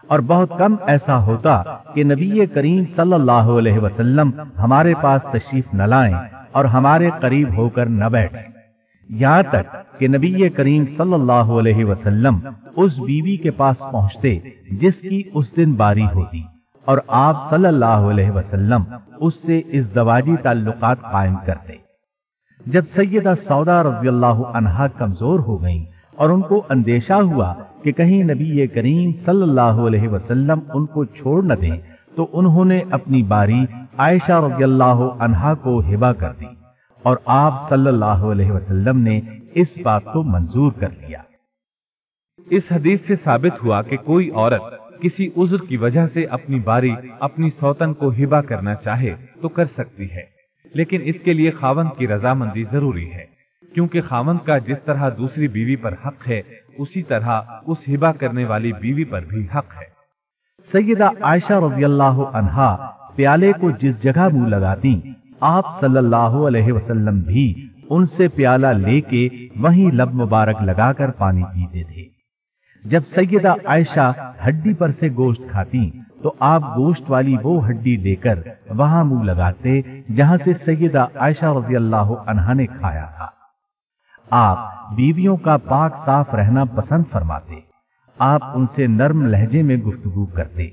اور بہت کم ایسا ہوتا کہ نبی کریم صلی اللہ علیہ وسلم ہمارے پاس تشریف نہ لائیں اور ہمارے قریب ہو کر نہ بیٹھیں۔ یہاں تک کہ نبی کریم صلی اللہ علیہ وسلم اس بیوی کے پاس پہنچتے جس کی اس دن باری ہوتی، اور آپ صلی اللہ علیہ وسلم اس سے اس دواجی تعلقات قائم کرتے۔ جب سیدہ سودا رضی اللہ عنہا کمزور ہو گئیں اور ان کو اندیشہ ہوا کہ کہیں نبی کریم صلی اللہ علیہ وسلم ان کو چھوڑ نہ دیں، تو انہوں نے اپنی باری عائشہ رضی اللہ عنہا کو ہبا کر دی اور آپ صلی اللہ علیہ وسلم نے اس بات کو منظور کر لیا۔ اس حدیث سے ثابت ہوا کہ کوئی عورت کسی عذر کی وجہ سے اپنی باری اپنی سوتن کو ہبا کرنا چاہے تو کر سکتی ہے۔ لیکن اس کے لیے خاون کی رضامندی ضروری ہے، کیونکہ خاون کا جس طرح دوسری بیوی پر حق ہے، اسی طرح اس ہبا کرنے والی بیوی پر بھی حق ہے۔ سیدہ عائشہ رضی اللہ عنہا پیالے کو جس جگہ منہ لگاتی آپ صلی اللہ علیہ وسلم بھی ان سے پیالہ لے کے وہیں لب مبارک لگا کر پانی پیتے تھے۔ جب سیدہ عائشہ ہڈی پر سے گوشت کھاتی تو آپ گوشت والی وہ ہڈی دے کر وہاں منہ لگاتے جہاں سے سیدہ عائشہ رضی اللہ عنہا نے کھایا تھا۔ آپ بیویوں کا پاک صاف رہنا پسند فرماتے، آپ ان سے نرم لہجے میں گفتگو کرتے۔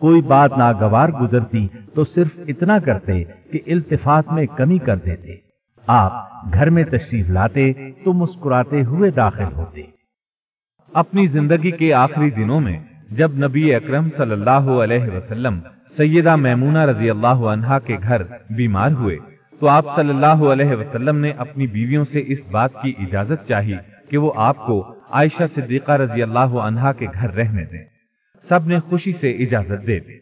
کوئی بات ناگوار گزرتی تو صرف اتنا کرتے کہ التفات میں کمی کر دیتے۔ آپ گھر میں تشریف لاتے تو مسکراتے ہوئے داخل ہوتے۔ اپنی زندگی کے آخری دنوں میں جب نبی اکرم صلی اللہ علیہ وسلم سیدہ میمونہ رضی اللہ عنہا کے گھر بیمار ہوئے، تو آپ صلی اللہ علیہ وسلم نے اپنی بیویوں سے اس بات کی اجازت چاہی کہ وہ آپ کو عائشہ صدیقہ رضی اللہ عنہا کے گھر رہنے دیں۔ سب نے خوشی سے اجازت دے دی۔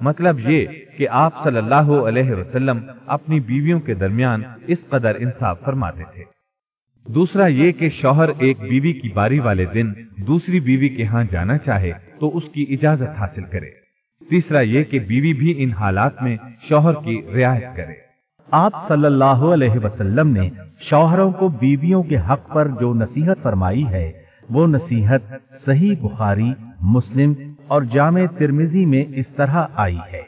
مطلب یہ کہ آپ صلی اللہ علیہ وسلم اپنی بیویوں کے درمیان اس قدر انصاف فرماتے تھے۔ دوسرا یہ کہ شوہر ایک بیوی کی باری والے دن دوسری بیوی کے ہاں جانا چاہے تو اس کی اجازت حاصل کرے۔ تیسرا یہ کہ بیوی بھی ان حالات میں شوہر کی رعایت کرے۔ آپ صلی اللہ علیہ وسلم نے شوہروں کو بیویوں کے حق پر جو نصیحت فرمائی ہے، وہ نصیحت صحیح بخاری، مسلم اور جامع ترمیزی میں اس طرح آئی ہے۔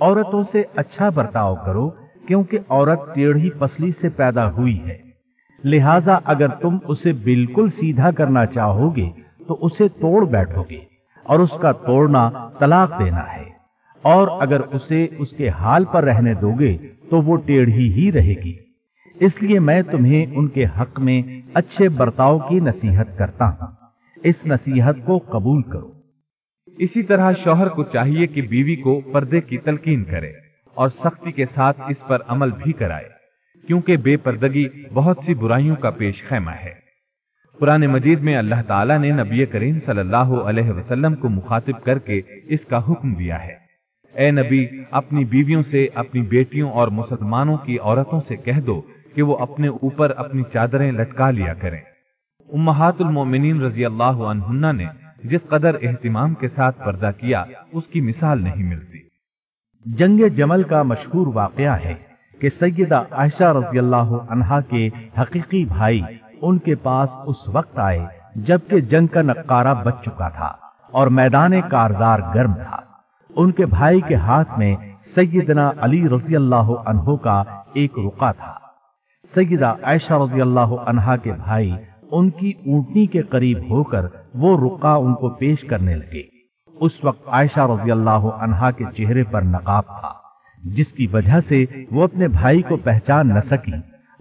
عورتوں سے اچھا برتاؤ کرو کیونکہ عورت ٹیڑھی پسلی سے پیدا ہوئی ہے۔ لہذا اگر تم اسے بالکل سیدھا کرنا چاہو گے تو اسے توڑ بیٹھو گے اور اس کا توڑنا طلاق دینا ہے۔ اور اگر اسے اس کے حال پر رہنے دو گے تو وہ ٹیڑھی ہی رہے گی۔ اس لیے میں تمہیں ان کے حق میں اچھے برتاؤ کی نصیحت کرتا ہوں۔ اس نصیحت کو قبول کرو۔ اسی طرح شوہر کو چاہیے کہ بیوی کو پردے کی تلقین کرے اور سختی کے ساتھ اس پر عمل بھی کرائے۔ کیونکہ بے پردگی بہت سی برائیوں کا پیش خیمہ ہے۔ پرانے مجید میں اللہ تعالیٰ نے نبی کریم صلی اللہ علیہ وسلم کو مخاطب کر کے اس کا حکم دیا ہے۔ اے نبی، اپنی بیویوں سے اپنی بیٹیوں اور مسلمانوں کی عورتوں سے کہہ دو کہ وہ اپنے اوپر اپنی چادریں لٹکا لیا کریں۔ امہات المومنین رضی اللہ عنہ نے جس قدر اہتمام کے ساتھ پردہ کیا، اس کی مثال نہیں ملتی۔ جنگ جمل کا مشہور واقعہ ہے۔ کہ سیدہ عائشہ رضی اللہ عنہا کے حقیقی بھائی ان کے پاس اس وقت آئے جبکہ جنگ کا نقارہ بچ چکا تھا اور میدان کارزار گرم تھا۔ ان کے بھائی کے ہاتھ میں سیدنا علی رضی اللہ عنہ کا ایک رکا تھا۔ سیدہ عائشہ رضی اللہ عنہا کے بھائی ان کی اونٹنی کے قریب ہو کر وہ رکا ان کو پیش کرنے لگے۔ اس وقت عائشہ رضی اللہ عنہا کے چہرے پر نقاب تھا۔ جس کی وجہ سے وہ اپنے بھائی کو پہچان نہ سکی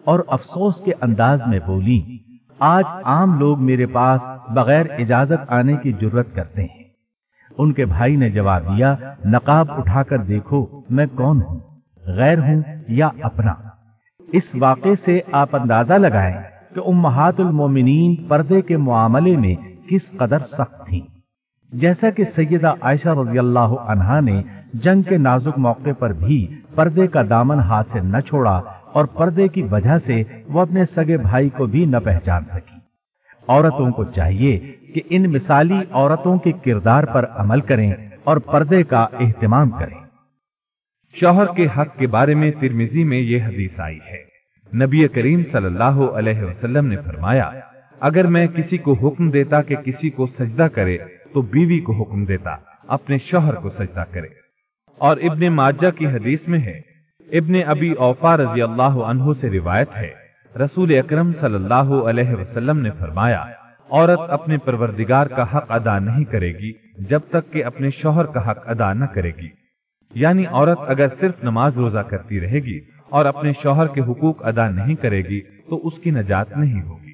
اور افسوس کے انداز میں بولی، آج عام لوگ میرے پاس بغیر اجازت آنے کی جرت کرتے ہیں۔ ان کے بھائی نے جواب دیا، نقاب اٹھا کر دیکھو میں کون ہوں، غیر ہوں یا اپنا۔ اس واقعے سے آپ اندازہ لگائیں کہ امہات المومنین پردے کے معاملے میں کس قدر سخت تھیں۔ جیسا کہ سیدہ عائشہ رضی اللہ عنہا نے جنگ کے نازک موقع پر بھی پردے کا دامن ہاتھ سے نہ چھوڑا اور پردے کی وجہ سے وہ اپنے سگے بھائی کو بھی نہ پہچان سکی۔ عورتوں کو چاہیے کہ ان مثالی عورتوں کے کردار پر عمل کریں اور پردے کا اہتمام کریں۔ شوہر کے حق کے بارے میں ترمیزی میں یہ حدیث آئی ہے۔ نبی کریم صلی اللہ علیہ وسلم نے فرمایا، اگر میں کسی کو حکم دیتا کہ کسی کو سجدہ کرے تو بیوی کو حکم دیتا، اپنے شوہر کو سجدہ کرے۔ اور ابن ماجہ کی حدیث میں ہے۔ ابن ابی اوفا رضی اللہ عنہ سے روایت ہے۔ رسول اکرم صلی اللہ علیہ وسلم نے فرمایا عورت اپنے پروردگار کا حق ادا نہیں کرے گی جب تک کہ اپنے شوہر کا حق ادا نہ کرے گی۔ یعنی عورت اگر صرف نماز روزہ کرتی رہے گی اور اپنے شوہر کے حقوق ادا نہیں کرے گی تو اس کی نجات نہیں ہوگی۔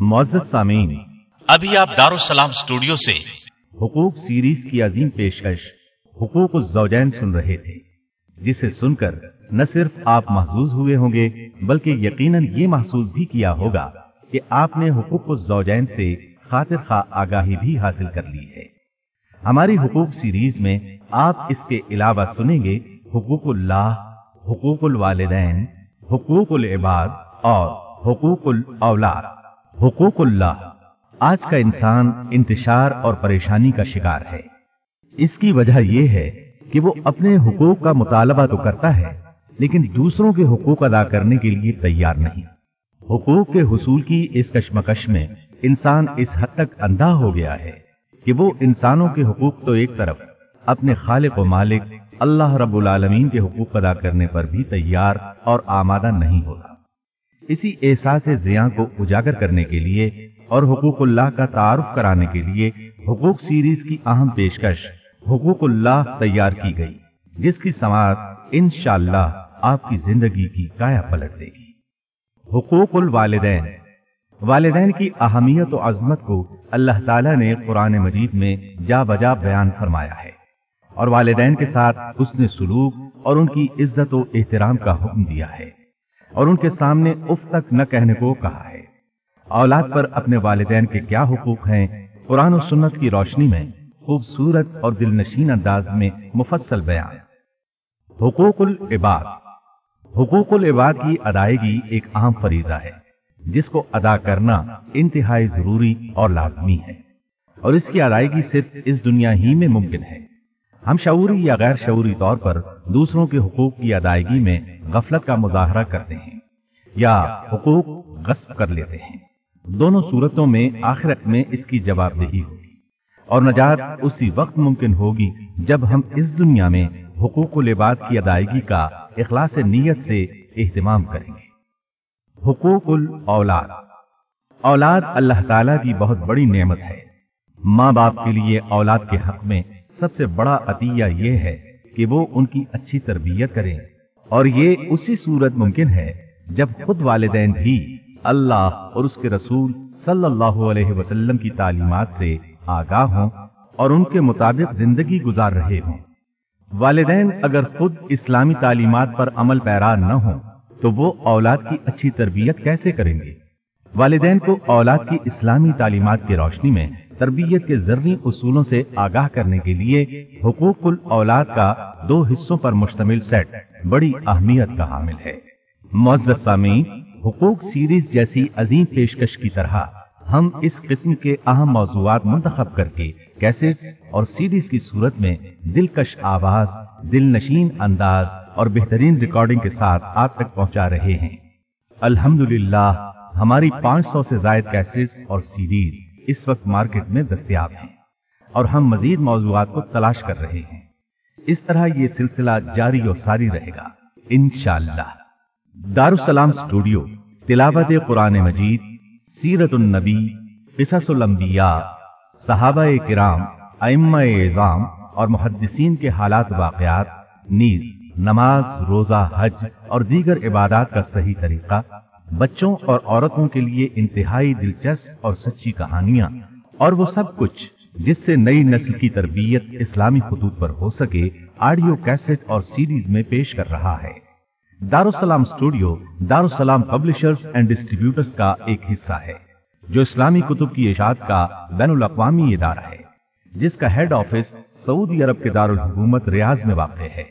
معزز سامعین ابھی آپ دارالسلام اسٹوڈیو سے حقوق سیریز کی عظیم پیشکش حقوق الزوجین سن رہے تھے، جسے سن کر نہ صرف آپ محظوظ ہوئے ہوں گے، بلکہ یقیناً یہ محسوس بھی کیا ہوگا کہ آپ نے حقوق الزوجین سے خاطر خواہ آگاہی بھی حاصل کر لی ہے۔ ہماری حقوق سیریز میں آپ اس کے علاوہ سنیں گے حقوق اللہ، حقوق الوالدین، حقوق العباد اور حقوق الاولاد۔ حقوق اللہ، آج کا انسان انتشار اور پریشانی کا شکار ہے۔ اس کی وجہ یہ ہے کہ وہ اپنے حقوق کا مطالبہ تو کرتا ہے، لیکن دوسروں کے حقوق ادا کرنے کے لیے تیار نہیں۔ حقوق کے حصول کی اس کشمکش میں انسان اس حد تک اندھا ہو گیا ہے کہ وہ انسانوں کے حقوق تو ایک طرف، اپنے خالق و مالک، اللہ رب العالمین کے حقوق ادا کرنے پر بھی تیار اور آمادہ نہیں ہوتا۔ اسی احساس زیاں کو اجاگر کرنے کے لیے اور حقوق اللہ کا تعارف کرانے کے لیے حقوق سیریز کی اہم پیشکش حقوق اللہ تیار کی گئی، جس کی سماعت انشاءاللہ آپ کی زندگی کی کایا پلٹ دے گی۔ حقوق الوالدین۔ والدین کی اہمیت و عظمت کو اللہ تعالیٰ نے قرآن مجید میں جا بجا بیان فرمایا ہے۔ اور والدین کے ساتھ اس نے سلوک اور ان کی عزت و احترام کا حکم دیا ہے۔ اور ان کے سامنے اف تک نہ کہنے کو کہا ہے۔ اولاد پر اپنے والدین کے کیا حقوق ہیں؟ قرآن و سنت کی روشنی میں خوبصورت اور دل نشین انداز میں مفصل بیان۔ حقوق العباد۔ حقوق العباد کی ادائیگی ایک اہم فریضہ ہے، جس کو ادا کرنا انتہائی ضروری اور لازمی ہے۔ اور اس کی ادائیگی صرف اس دنیا ہی میں ممکن ہے۔ ہم شعوری یا غیر شعوری طور پر دوسروں کے حقوق کی ادائیگی میں غفلت کا مظاہرہ کرتے ہیں یا حقوق غصب کر لیتے ہیں۔ دونوں صورتوں میں آخرت میں اس کی جواب دہی ہوگی اور نجات اسی وقت ممکن ہوگی جب ہم اس دنیا میں حقوق و لباد کی ادائیگی کا اخلاص نیت سے اہتمام کریں گے۔ حقوق الاولاد۔ اولاد اللہ تعالیٰ کی بہت بڑی نعمت ہے۔ ماں باپ کے لیے اولاد کے حق میں سب سے بڑا عطیہ یہ ہے کہ وہ ان کی اچھی تربیت کریں۔ اور یہ اسی صورت ممکن ہے جب خود والدین بھی اللہ اور اس کے رسول صلی اللہ علیہ وسلم کی تعلیمات سے آگاہ ہوں اور ان کے مطابق زندگی گزار رہے ہوں۔ والدین اگر خود اسلامی تعلیمات پر عمل پیرا نہ ہوں، تو وہ اولاد کی اچھی تربیت کیسے کریں گے؟ والدین کو اولاد کی اسلامی تعلیمات کی روشنی میں تربیت کے ضروری اصولوں سے آگاہ کرنے کے لیے حقوق الاولاد کا دو حصوں پر مشتمل سیٹ بڑی اہمیت کا حامل ہے۔ معزز سامعین، حقوق سیریز جیسی عظیم پیشکش کی طرح ہم اس قسم کے اہم موضوعات منتخب کر کے کیسٹ اور سیریز کی صورت میں دلکش آواز، دل نشین انداز اور بہترین ریکارڈنگ کے ساتھ آپ تک پہنچا رہے ہیں۔ الحمدللہ، ہماری پانچ سو سے زائد کیسٹ اور سیریز اس وقت مارکیٹ میں دستیاب ہیں اور ہم مزید موضوعات کو تلاش کر رہے ہیں۔ اس طرح یہ سلسلہ جاری اور ساری رہے گا۔ انشاءاللہ۔ دارالسلام اسٹوڈیو تلاوت قرآن مجید سیرت النبی، قصص الانبیاء صحابہ کرام ائمہ اعظام اور محدثین کے حالات واقعات، نیز نماز، روزہ، حج اور دیگر عبادات کا صحیح طریقہ، بچوں اور عورتوں کے لیے انتہائی دلچسپ اور سچی کہانیاں، اور وہ سب کچھ جس سے نئی نسل کی تربیت اسلامی خطوط پر ہو سکے، آڈیو کیسٹ اور سیریز میں پیش کر رہا ہے۔ Darussalam studio Darussalam publishers and distributors کا ایک حصہ ہے، جو اسلامی کتب کی اشاعت کا بین الاقوامی ادارہ ہے، جس کا ہیڈ آفس سعودی عرب کے دارالحکومت ریاض میں واقع ہے۔